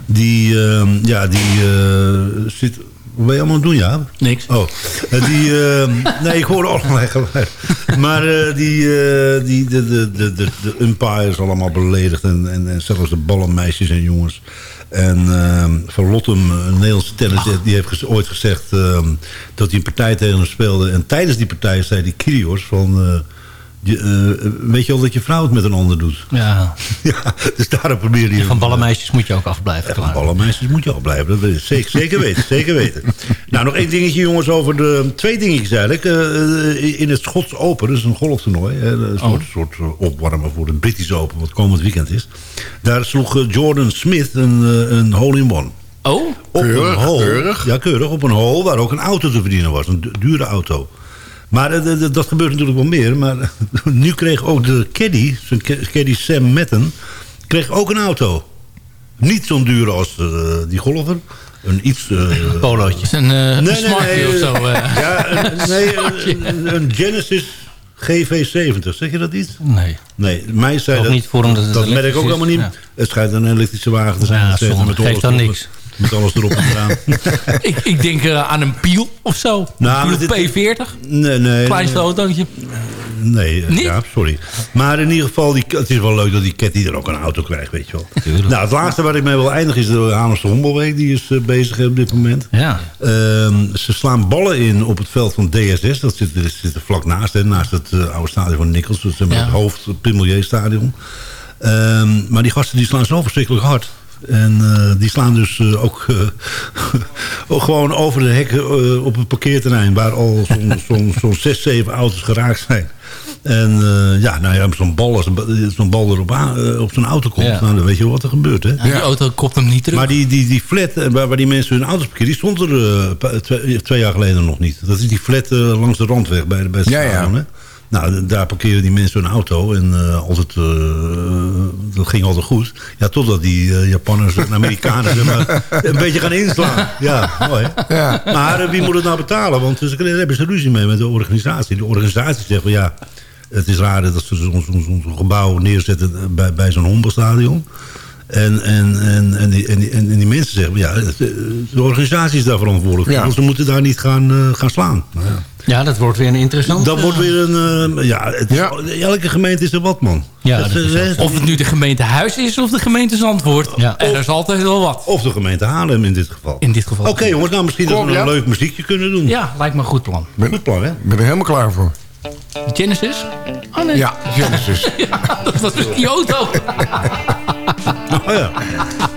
Die, eh, ja, die eh, zit... Wat ben je allemaal aan het doen, ja? Niks. Oh, eh, die... eh, nee, ik hoorde allerlei geluid. Maar eh, die, eh, die, de, de, de, de, de umpires allemaal beledigd. En, en, en zelfs de ballenmeisjes en jongens. En eh, Van Lottem, een Nederlandse tennis, die heeft gez- ooit gezegd... eh, dat hij een partij tegen hem speelde. En tijdens die partij zei die Kyrgios van... eh, je, eh, weet je al dat je vrouw het met een ander doet? Ja. ja, dus daarom probeerde hij... Van ballenmeisjes moet je ook afblijven. Van ballenmeisjes moet je al blijven. Dat weet ik. Zeker, zeker weten, zeker weten. Nou, nog één dingetje jongens over de... Twee dingetjes eigenlijk. Eh, in het Schots Open, dat is een golftoernooi. Hè, een soort, soort eh, opwarmen voor het British Open, wat komend weekend is. Daar sloeg eh, Jordan Smith een, eh, een hole-in-one. Oh? Op Keurig, een hole, keurig. Ja, keurig. Op een hole waar ook een auto te verdienen was. Een du- dure auto. Maar eh, d- dat gebeurt natuurlijk wel meer. Maar nu kreeg ook de caddy, zijn ca- caddy Sam Metten, kreeg ook een auto. Niet zo'n dure als eh, die golfer. Een iets... eh, Polootje. Een, eh, een smartje of zo. eh. Ja, een, nee, een, een Genesis GV70. Zeg je dat iets? Nee. Nee, mij zei Ook dat... niet voor hem dat het dat merk ik ook allemaal niet. Ja. Het schijnt een elektrische wagen te zijn. Ja, zonde. Geeft dan niks. Met alles erop en eraan. ik, ik denk eh, aan een Piel of zo. Nou, een maar Piel dit- P40. Nee, nee. Kleinste nee. autootje. Nee, eh, Niet? ja, sorry. Maar in ieder geval, die, het is wel leuk dat die Cathy er ook een auto krijgt, weet je wel. Nou, het laatste waar ik mee wil eindigen is de Hamerse Hommelweek. Die is eh, bezig op dit moment. Ja. Ehm, ze slaan ballen in op het veld van DSS. Dat zit, dat zit er vlak naast, hè, naast het eh, oude stadion van Nikkels. Dat is Ja. het hoofd het Pimelier stadion. Ehm, maar die gasten die slaan zo verschrikkelijk hard. En eh, die slaan dus eh, ook, eh, ook gewoon over de hekken op het parkeerterrein... waar al zo'n zo'n zo'n zes, zeven auto's geraakt zijn. En eh, ja, nou ja, zo'n bal, als zo'n bal erop aan, op zo'n auto komt... Ja. Nou, dan weet je wat er gebeurt, hè? Ja, Die auto kopt hem niet terug. Maar die, die, die flat waar, waar die mensen hun auto's parkeren... die stond er twee, twee jaar geleden nog niet. Dat is die flat langs de randweg bij, bij het Ja, ja. hè? Nou, daar parkeren die mensen hun auto. En eh, altijd, eh, dat ging altijd goed. Ja, totdat die eh, Japanners en Amerikanen een beetje gaan inslaan. Ja, mooi. Ja. Maar wie moet het nou betalen? Want ze- daar hebben ze ruzie mee met de organisatie. De organisatie zegt van ja... Het is raar dat ze zo'n zo'n- zo'n gebouw neerzetten bij, bij zo'n honkbalstadion. En, en, en, en, die, en, die, en die mensen zeggen, ja, de, de organisatie is daar verantwoordelijk voor. Ja. Ze moeten daar niet gaan, eh, gaan slaan. Nou ja. Ja, dat wordt weer een interessant. Dat eh, wordt weer een... eh, ja, het is- Ja. elke gemeente is er wat, man. Ja, Dat dat is eh, Of het nu de gemeente Huis is of de gemeente Zandvoort. Ja. Er is altijd wel wat. Of de gemeente Haarlem in dit geval. In dit geval. Oké jongens, nou misschien dat we een leuk muziekje kunnen doen. Ja, lijkt me een goed plan. Goed plan, hè? Ik ben er helemaal klaar voor. Genesis? Oh nee. Ja, Genesis. Ja, dat was dus die auto. Oh, ja.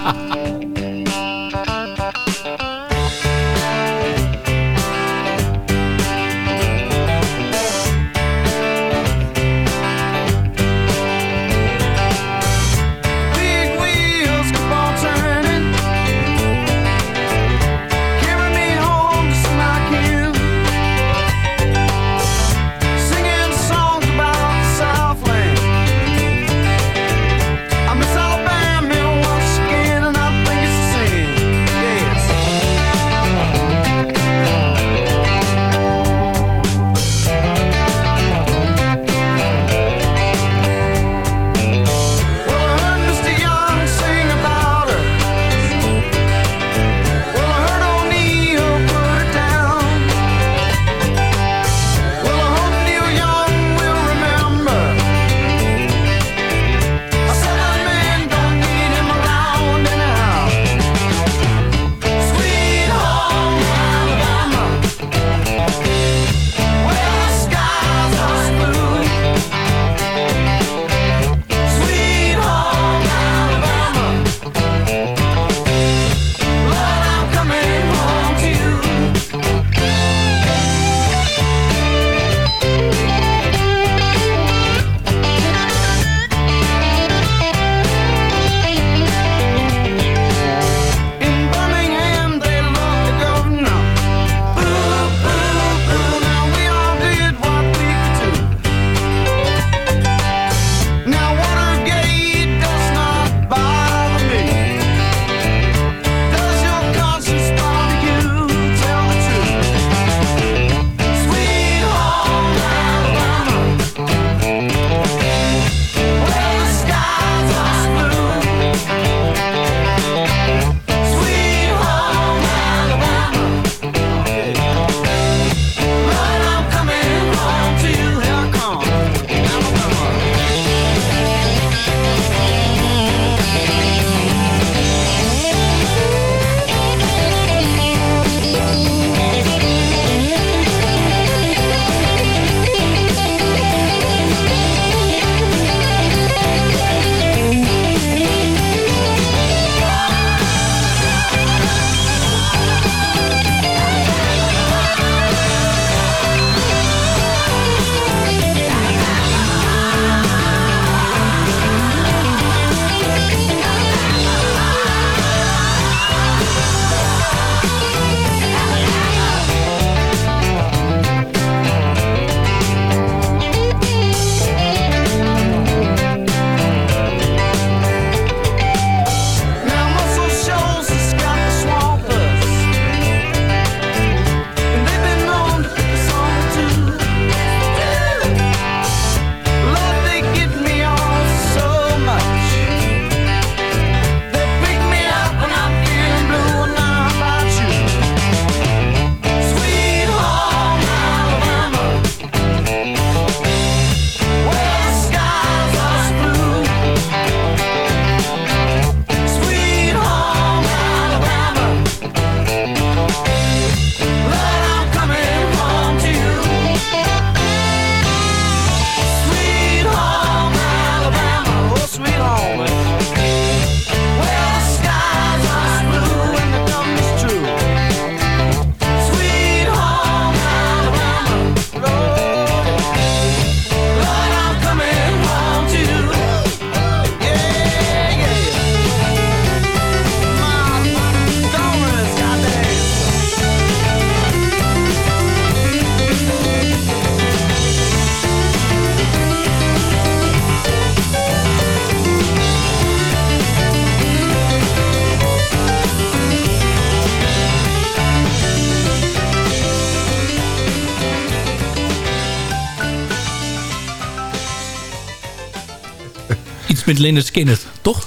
Iets met Leonard Skinner, toch?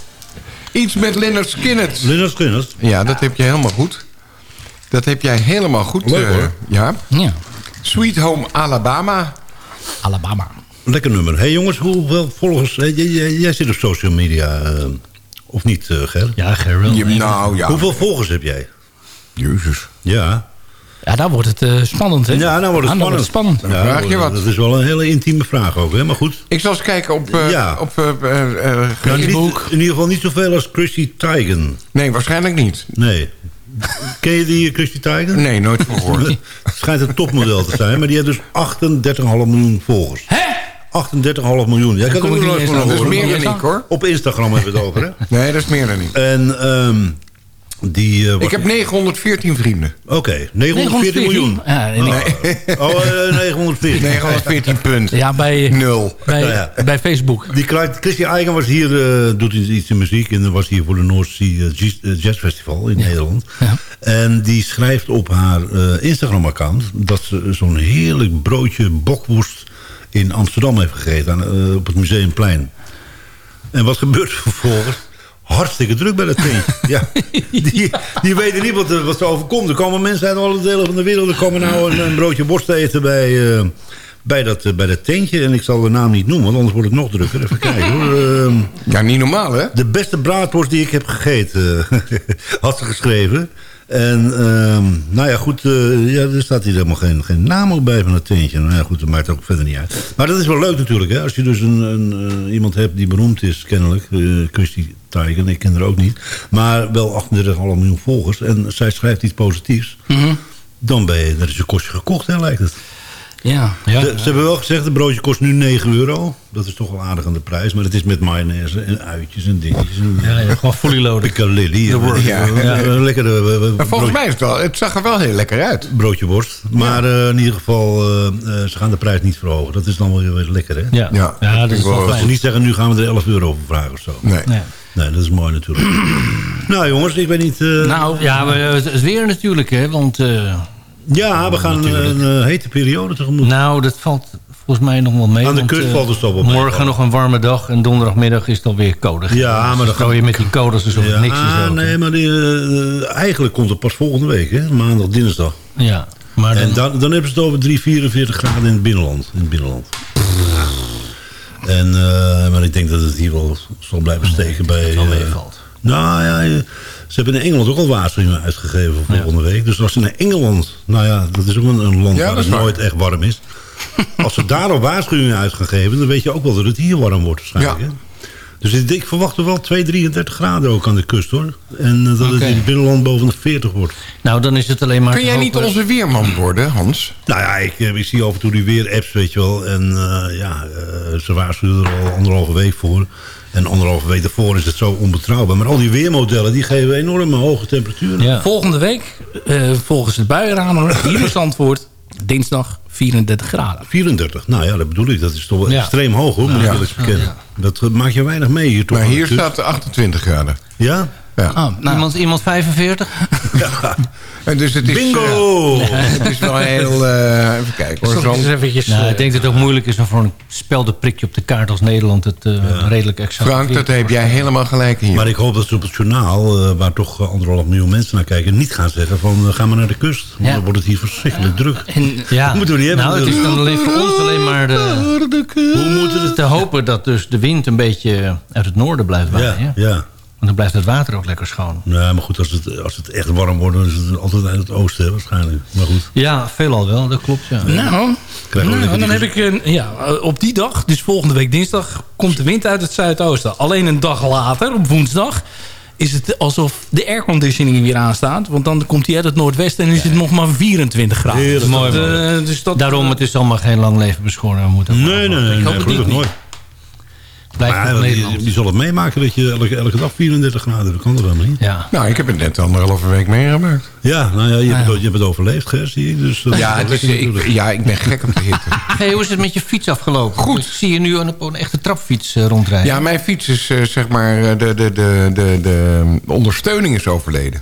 Iets met Leonard Skinner. Leonard Skinner? Ja, dat heb je helemaal goed. Dat heb jij helemaal goed. Leuk, eh, hoor. ja. Ja. Sweet Home Alabama. Alabama. Lekker nummer. hey jongens, hoeveel volgers... Jij, jij, jij zit op social media, eh, of niet, eh, Ger? Ja, Ger wel. Je- nou ja. Hoeveel volgers heb jij? Jezus. Ja. Ja, daar wordt het eh, spannend, hè? Ja, nou wordt het Ah, dan spannend. spannend. Ja, vraag je wat. Dat is wel een hele intieme vraag ook, hè? Maar goed. Ik zal eens kijken op, eh, Ja. op eh, eh, eh, Nou, niet- Facebook. in ieder geval niet zoveel als Christy Teigen. Nee, waarschijnlijk niet. Nee. Ken je die eh, Christy Teigen? Nee, nooit van gehoord. Het schijnt een topmodel te zijn, maar die heeft dus 38,5 miljoen volgers. Hè? 38,5 miljoen. Jij kan kom ik nog niet nooit eens van aan. Dat is meer dan ik, hoor. Op Instagram hebben we het over, hè? Nee, dat is meer dan ik. En ehm die... eh, Ik heb 914 vrienden. Oké, 914 miljoen. Ja, ik- Oh, eh, 914. 914 punten. ja bij, Nul. bij, Nou ja. bij Facebook. Die Christy Eigen was hier, eh, doet iets in muziek... en was hier voor de North Sea eh, Jazz- eh, Festival in Nederland. Ja. En die schrijft op haar eh, Instagram-account... dat ze zo'n heerlijk broodje bokworst in Amsterdam heeft gegeten... aan, eh, op het Museumplein. En wat gebeurt er vervolgens? Hartstikke druk bij dat tentje. ja. die, die weten niet wat, er- wat ze overkomt. Er komen mensen uit alle delen van de wereld... er komen nou een, een broodje worst eten bij... eh, bij dat, eh, bij dat tentje. En ik zal de naam niet noemen, want anders wordt het nog drukker. Even kijken hoor. Ehm, Ja, niet normaal, hè? de beste braadworst die ik heb gegeten, had ze geschreven. En ehm, nou ja, goed, eh, ja, er staat hier helemaal geen, geen naam op bij van het tentje. Nou ja, goed, dat maakt ook verder niet uit. Maar dat is wel leuk natuurlijk, hè. Als je dus een, een, eh, iemand hebt die beroemd is, kennelijk. eh Christy Teigen, ik ken haar ook niet. Maar wel 38,5 miljoen volgers. En zij schrijft iets positiefs. Dan ben je, dat is je kostje gekocht, hè, lijkt het. Ja. Ze, ze hebben wel gezegd, het broodje kost nu 9 euro. Dat is toch wel aardig aan de prijs. Maar het is met mayonaise en uitjes en dingetjes. En, Ja, ja, gewoon fully loaded. Piccalilli. De worst. Ja, Ja. ja. Lekkere eh, Maar volgens broodje, mij is het wel... Het zag er wel heel lekker uit. broodje worst. Maar eh, in ieder geval, eh, eh, ze gaan de prijs niet verhogen. Dat is dan wel weer, lekker, hè? Ja, Ja, ja, dat dat is wel ze niet zeggen, nu gaan we er 11 euro voor vragen of zo. Nee. Nee. Nee, dat is mooi natuurlijk. nou jongens, ik weet niet... eh, Nou, Ja, maar het is weer natuurlijk, hè. Want eh, ja, we gaan een, een, eh, hete periode tegemoet. nou, dat valt volgens mij nog wel mee. Aan de kust eh, valt het toch wel mee. Morgen nog een warme dag en donderdagmiddag is het alweer code. Ja, maar dan dan je met die codes het ja, niks is. ook, nee, maar eh, eigenlijk komt het pas volgende week, hè? Maandag, dinsdag. Ja, maar En dan, dan, dan hebben ze het over 3, 44 graden in het binnenland. In het binnenland. En, eh, maar ik denk dat het hier wel zal blijven steken bij... wel eh, meevalt. nou ja, ze hebben in Engeland ook al waarschuwingen uitgegeven voor volgende week. Dus als ze naar Engeland... Nou ja, dat is ook een, een land Ja, waar het waar. nooit echt warm is. Als ze daar al waarschuwingen uit gaan geven... dan weet je ook wel dat het hier warm wordt waarschijnlijk. Hè? Dus ik, verwacht er wel 2, 33 graden ook aan de kust hoor. En eh, dat het in het binnenland boven de 40 wordt. nou, dan is het alleen maar... Kun jij niet onze weerman worden, Hans? Nou ja, ik, eh, ik zie af en toe die weer-apps, weet je wel. En eh, ja, ze waarschuwen er al anderhalve week voor. En anderhalve week daarvoor is het zo onbetrouwbaar. Maar al die weermodellen, die geven enorme hoge temperaturen. Ja. volgende week, eh, volgens het buienradar, hier in Zandvoort, dinsdag 34 graden. 34, nou ja, dat bedoel ik. Dat is toch wel Ja. extreem hoog hoor, moet ik Ja. eerlijk bekennen. Dat eh, maak je weinig mee hier toch. Maar hier staat 28 graden. Ja? Ja. Ah, nou, Iemand, iemand 45? En dus het is, Bingo! eh, het is wel heel... eh, even kijken hoor. Zo, eventjes, Nou, eh, ik denk dat het ook moeilijk is om voor een speldenprikje op de kaart als Nederland het eh, redelijk exact Frank, dat heb jij helemaal gelijk hier. Maar ik hoop dat ze op het journaal, eh, waar toch anderhalf miljoen mensen naar kijken... niet gaan zeggen van, ga maar naar de kust. Want Ja. dan wordt het hier verschrikkelijk druk. en, Ja, Dat moeten we niet hebben nou, het is dan alleen voor ons alleen maar de, Hoe moeten het? te hopen dat dus de wind een beetje uit het noorden blijft waaien. Ja, ja. Want dan blijft het water ook lekker schoon. Nou, maar goed, als het, als het echt warm wordt, dan is het altijd uit het oosten hè, waarschijnlijk. Maar goed. Ja, veelal wel, dat klopt. Ja. Nou, nou, dan die- heb ik een, ja, eh, op die dag, dus volgende week dinsdag, komt de wind uit het zuidoosten. Alleen een dag later, op woensdag, is het alsof de airconditioning weer aanstaat. Want dan komt hij uit het noordwesten en is het nog maar 24 graden. Heerlijk. Dus dat, Mooi, eh, dus dat, Daarom, het is allemaal geen lang leven beschoren. We moeten Nee, nee, nee, hoop nee het niet. nooit. Maar Nederland. die, die zal het meemaken dat je elke, elke dag 34 graden hebt. Dat kan toch helemaal niet? Ja. Nou, ik heb het net anderhalve week meegemaakt. Ja, nou ja, je, Ah, hebt, ja. het, je hebt het overleefd, Ger, zie ik. Dus, dat Ja, ik, ja, ik ben gek op de hitte. Hey, hoe is het met je fiets afgelopen? Goed. Ik zie je nu op een echte trapfiets eh, rondrijden. Ja, mijn fiets is eh, zeg maar... eh, De, de, de, de, de ondersteuning is overleden.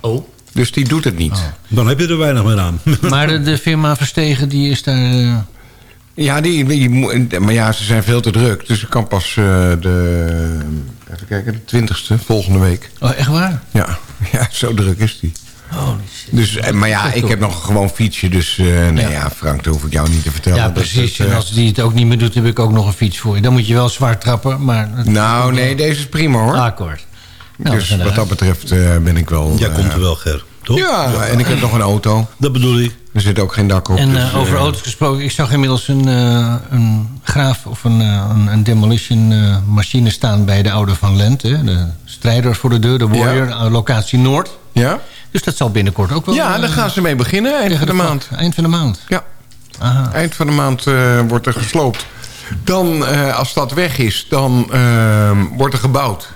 Oh. Dus die doet het niet. Dan heb je er weinig meer aan. Maar de, de firma Verstegen, die is daar... Ja, die, maar ja, ze zijn veel te druk. Dus ik kan pas eh, de, even kijken, de twintigste volgende week. Oh, echt waar? Ja, ja zo druk is die. Holy shit. Dus, eh, maar ja, ik heb nog gewoon fietsje. Dus eh nee, ja. Frank, dat hoef ik jou niet te vertellen. Ja, Dat precies. En als die het ook niet meer doet, heb ik ook nog een fiets voor je. Dan moet je wel zwaar trappen, maar... nou, nee, deze is prima hoor. Akkoord. Nou, dus wat dat betreft ben ik wel... Jij komt er wel, Ger. Toch? Ja, en ik heb nog een auto. Dat bedoel ik. Er zit ook geen dak op. En dus, eh, over eh, auto's gesproken, ik zag inmiddels een, eh, een graaf of een, een, een demolition machine staan bij de oude van Lent. Hè? De strijder voor de deur, de Warrior, locatie Noord. Ja? Dus dat zal binnenkort ook wel... Ja, daar gaan ze mee beginnen eind van de de maand. Eind van de maand. Ja. Aha. Eind van de maand wordt er gesloopt. Dan, als dat weg is, dan wordt er gebouwd.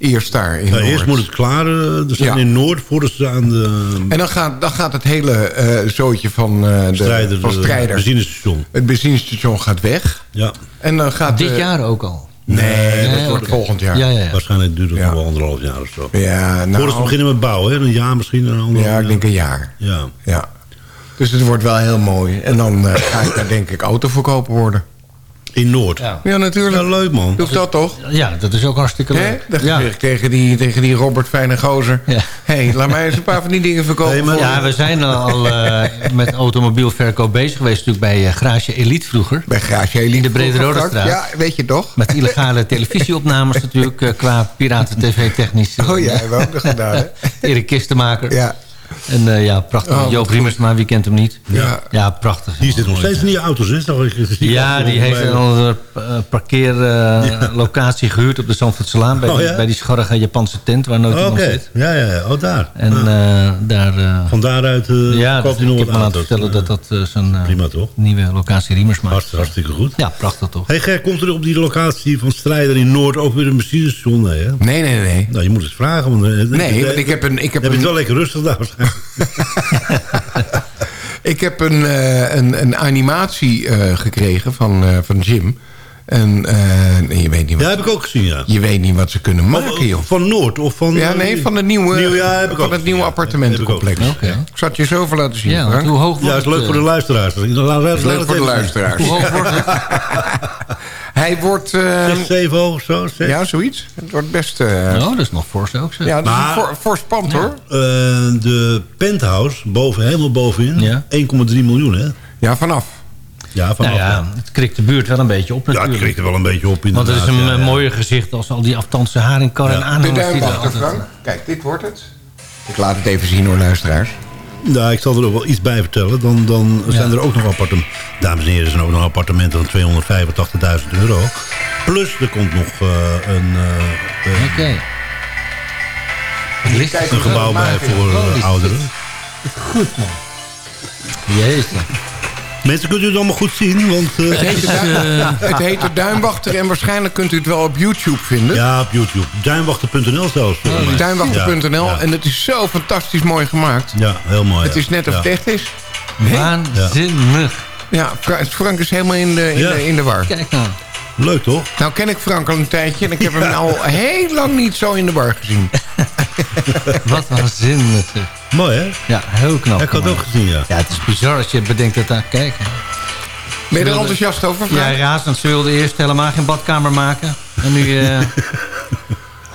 Eerst daar in Ja, Noord. eerst moet het klaar. eh, zijn Ja. in Noord voordat ze aan de En dan gaat, dan gaat het hele eh zootje van, eh de, strijder, van de strijder. benzinestation. Het benzinestation gaat weg. Ja. En dan gaat Dit jaar ook al. Nee, dat Nee, wordt volgend jaar. Ja, ja, ja. Waarschijnlijk duurt het Ja. nog wel anderhalf jaar of zo. Ja, nou, Voordat ze beginnen met bouwen, hè? een jaar misschien. Een anderhalf ja, ik jaar. denk een jaar. Ja. Ja. Dus het wordt wel heel mooi. En dan eh, ga ik daar denk ik autoverkoper worden. In Noord. Ja. Ja, natuurlijk. Ja, leuk man. Doe dat toch? Ja, dat is ook hartstikke leuk. Dan Ja. tegen die, tegen die Robert Fijne Gozer. Ja. hey, laat mij eens een paar van die dingen verkopen. Maar- Ja, we zijn al eh, met automobielverkoop bezig geweest... natuurlijk bij Garage Elite vroeger. Bij Garage Elite. In de Brederodestraat. Ja, weet je toch? Met illegale televisieopnames natuurlijk... eh, qua Piraten-TV technisch. eh, Oh, jij hebt ook nog gedaan, hè? Erik Kistenmaker. Ja. En eh, ja, prachtig. Oh, Joop goed. Riemersma, wie kent hem niet? Ja. Ja, prachtig. Die zit nog steeds in die auto's, hè? Zag ik gezien. Ja, die heeft een andere eh, parkeerlocatie gehuurd op de Zandvoortselaan... Bij, Oh, die, ja? bij die scharrige Japanse tent waar nooit Oh, iemand Oké, zit. ja, ja, ja. Oh, daar. En eh, daar... eh, Van daaruit eh ja, koopt hij ik nog heb wat me laten auto's. vertellen dat dat eh, zijn eh, Prima toch? nieuwe locatie Riemersma Hartstikke, hartstikke goed. Ja, prachtig toch? Hey Ger, komt er op die locatie van Strijder in Noord ook weer een benzinestation? Nee, hè? Nee, nee, nee. Nou, je moet eens vragen. Want, eh, Nee, eh, want ik heb een... Ik heb heb je het wel lekker rustig daar. ik heb een, eh, een, een animatie eh, gekregen van, eh, van Jim. En eh, je, weet niet Ja, wat, heb ik ook gezien, ja. je weet niet wat ze kunnen maken, joh. Van Noord of van... Ja, nee, van het nieuwe, Nieuw, ja, heb ik van ook het nieuwe ja. appartementencomplex. Heb ik het je zo laten zien, Ja, Frank. hoe hoog wordt Ja, is het, leuk voor de eh, luisteraars. Laat, laat, is leuk voor de luisteraars. Hoe hoog wordt het? Hij wordt... eh, 6, 7 hoog of zo? Zes? ja, zoiets. Het wordt best... eh, Oh, dat is nog fors ook zo. ja, dat is Maar- een for, fors pand, hoor. Eh, de penthouse, boven, helemaal bovenin, Ja. 1,3 miljoen, hè? Ja, vanaf. Ja, vanaf. Nou ja, het krikt de buurt wel een beetje op Ja, het kreeg er wel een beetje op Want het inderdaad. is een ja, eh, ja. mooier gezicht als al die aftanse haringkar en Ja. De aanhangers die er altijd... Frank. Kijk, dit wordt het. Ik laat het even zien, hoor, luisteraars. Nou, ik zal er ook wel iets bij vertellen. Dan, dan zijn er ook nog appartementen. Dames en heren, er zijn ook nog appartementen van 285.000 euro. Plus, er komt nog eh, een, eh, een- Oké. Een gebouw bij voor Holy ouderen. Goed, man. Jezus. Mensen, kunt u het allemaal goed zien? Want, eh, Het heet, de duim- het heet de Duimwachter en waarschijnlijk kunt u het wel op YouTube vinden. ja, op YouTube. Duinwachter.nl zelfs. Ja, ja. En het is zo fantastisch mooi gemaakt. Ja, heel mooi. Het ja. is net of Ja. het echt is. Waanzinnig. Ja, Fra- Frank is helemaal in de, in, Ja. de, in de war. Kijk nou. Leuk, toch? Nou ken ik Frank al een tijdje en ik heb hem al heel lang niet zo in de war gezien. Wat waanzinnig. Mooi, hè? Ja, heel knap. Ik had het ook gezien, ja. Ja, het is bizar als je bedenkt dat daar... Kijk. hè. Ben je er enthousiast over, Ja, razend. Ze wilden eerst helemaal geen badkamer maken. En nu... eh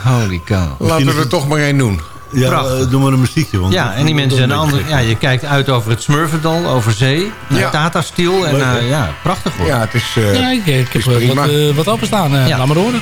holy cow. Laten we er toch maar één doen. Ja, Prachtig. eh, doe maar een muziekje. Want Ja, en die mensen zijn andere... Ja, je kijkt uit over het Smurfendal, over zee. Naar Ja. Tata Steel. En eh, ja, prachtig hoor. Ja, het is... eh, Ja, ik, ik heb is eh, prima. wat, wat openstaan. eh Ja. Laat maar horen.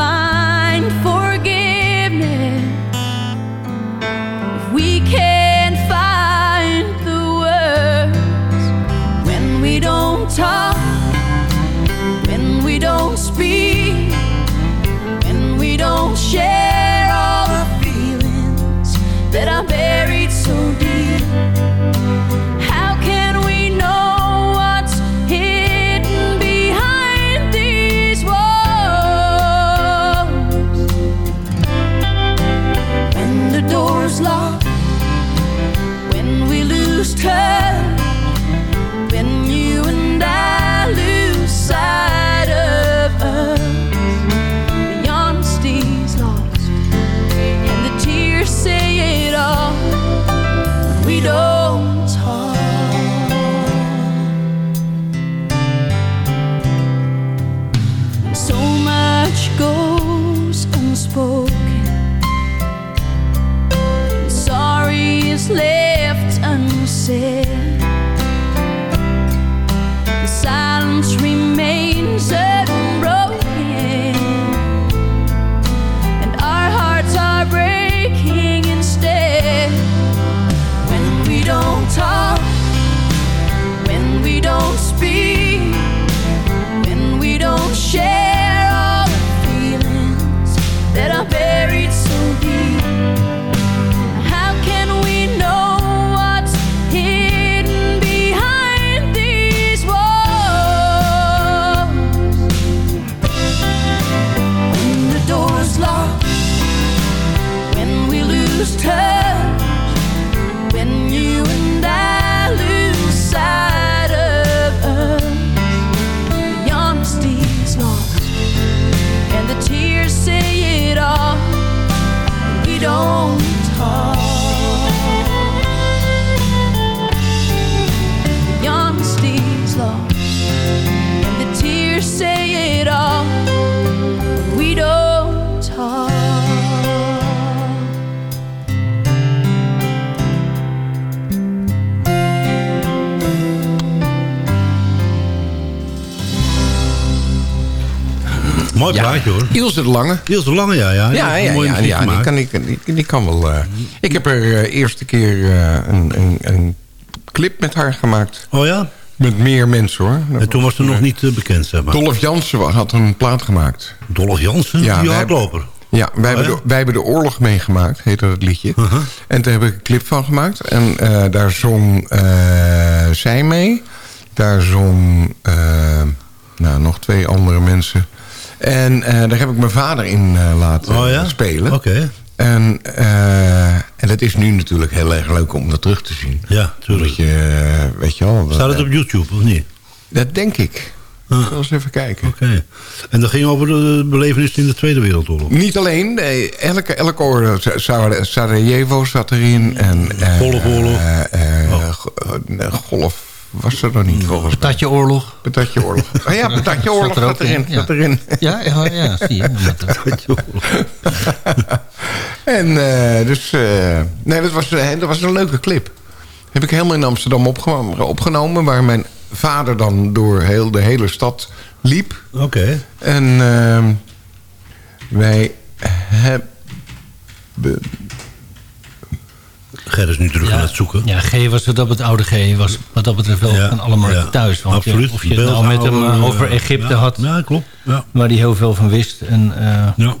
Plaatje hoor. De Lange. Ilse de Lange, ja. Ja, Ja, ja, ja, ja, die, kan, die, die, die kan wel... eh, ik heb er eh, eerste keer eh, een, een, een clip met haar gemaakt. Oh ja? Met meer mensen hoor. En toen was ze nog niet bekend, zeg maar. Dolph Jansen had een plaat gemaakt. Dolph Jansen? Ja, die hardloper. Ja, wij, hebben ja? De, wij hebben de oorlog meegemaakt, heette dat liedje. Uh-huh. En toen heb ik een clip van gemaakt. En daar zong zij mee. Daar zong nou, nog twee andere mensen. En eh, daar heb ik mijn vader in eh, laten Oh ja? spelen. Oké. En, eh, en het is nu natuurlijk heel erg leuk om dat terug te zien. Ja, tuurlijk. Je, weet je wel... Staat het op YouTube, of niet? Dat denk ik. Ah. Zal eens even kijken. Oké. En dat ging over de belevenis in de Tweede Wereldoorlog. Niet alleen, nee, elke, elke oorlog. Sa- Sarajevo zat erin. En, Golfoorlog. go- eh, golf was er nog niet volgens mij. Patatje oorlog. Patatje oorlog. Oh ja, patatje oorlog Zat er erin. in, ja. Zat erin. Ja, ja, ja, zie je. en eh, dus, eh, nee, dat was, eh, dat was een leuke clip. Heb ik helemaal in Amsterdam opgenomen, opgenomen waar mijn vader dan door heel de hele stad liep. Oké. En ehm, wij hebben... Ger is nu terug Ja. aan het zoeken. Ja, G was wat dat het oude G was wat dat betreft wel Ja, van alle markten ja. thuis. Want je- Absoluut. of je het nou met hem eh, over Egypte ja. had, Ja, klopt. Ja. waar hij heel veel van wist. En, eh,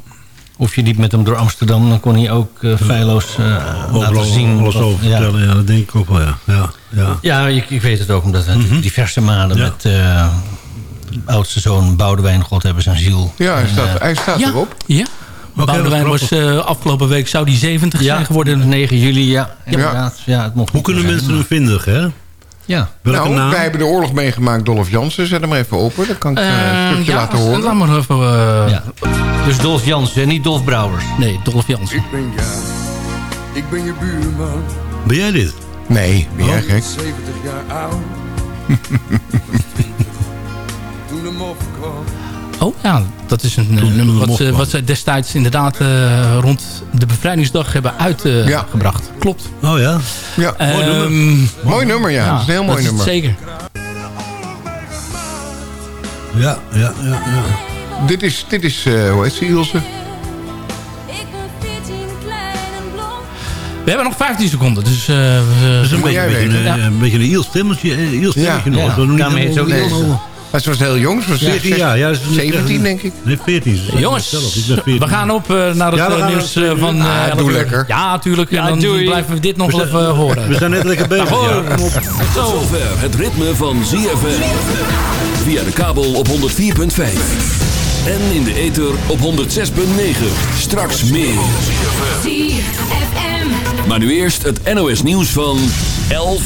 Of je liep met hem door Amsterdam, dan kon hij ook eh, feilloos eh, Overal laten zien. alles wat- over ja. vertellen, ja, dat denk ik ook wel, ja. Ja, ja. Ja, ik, ik weet het ook, omdat we natuurlijk diverse maanden Ja. met eh oudste zoon Boudewijn, God hebben zijn ziel. Ja, hij En, staat, hij staat Ja. erop. Ja. Boudewijn was eh, afgelopen week, zou die 70 Ja, zijn geworden. 9 juli, ja. Inderdaad. Ja. het mocht Hoe kunnen mensen zijn. hem vinden, Ger? Ja. Welke nou, naam? wij hebben de oorlog meegemaakt, Dolph Jansen. Zet hem even open, dan kan ik eh, Eh, een stukje ja, laten horen. Laat maar even... eh, Ja. Dus Dolf Jansen, niet Dolf Brouwers. Nee, Dolph Jansen. Ik ben ja, ik ben je buurman. Ben jij dit? Nee, ben jij gek? 70 jaar oud. Toen de mof kwam. Oh ja, dat is een eh, nummer wat, ze- wat zij destijds inderdaad eh, rond de bevrijdingsdag hebben uitgebracht. Klopt. Oh ja? Ja, mooi nummer. Ehm, Mooi nummer, ja. dat is een heel mooi dat is het nummer. Zeker. Ja, ja, ja. ja. Dit is, dit is eh, hoe heet ze, Ilse? We hebben nog 15 seconden, dus... eh, Dat is een beetje, een, een, Ja. een beetje een iel stemmetje. Een iel stemmetje Ja. nog. Ja, daarmee is ook. Maar ze was heel jong, ze was 14 jaar. Ja, is 17 denk ik. Nee, 14. Ze zei Jongens, zelf, ik ben 14. we gaan op eh, naar het Ja, eh, nieuws eh, van nieuws. 11 doe lekker. Ja, tuurlijk. Ja, en dan doei. blijven we dit nog We zijn- even horen. We zijn net lekker bezig. Ja. Tot zover het ritme van ZFM. Via de kabel op 104.5. En in de ether op 106.9. Straks meer. Maar nu eerst het NOS nieuws van 11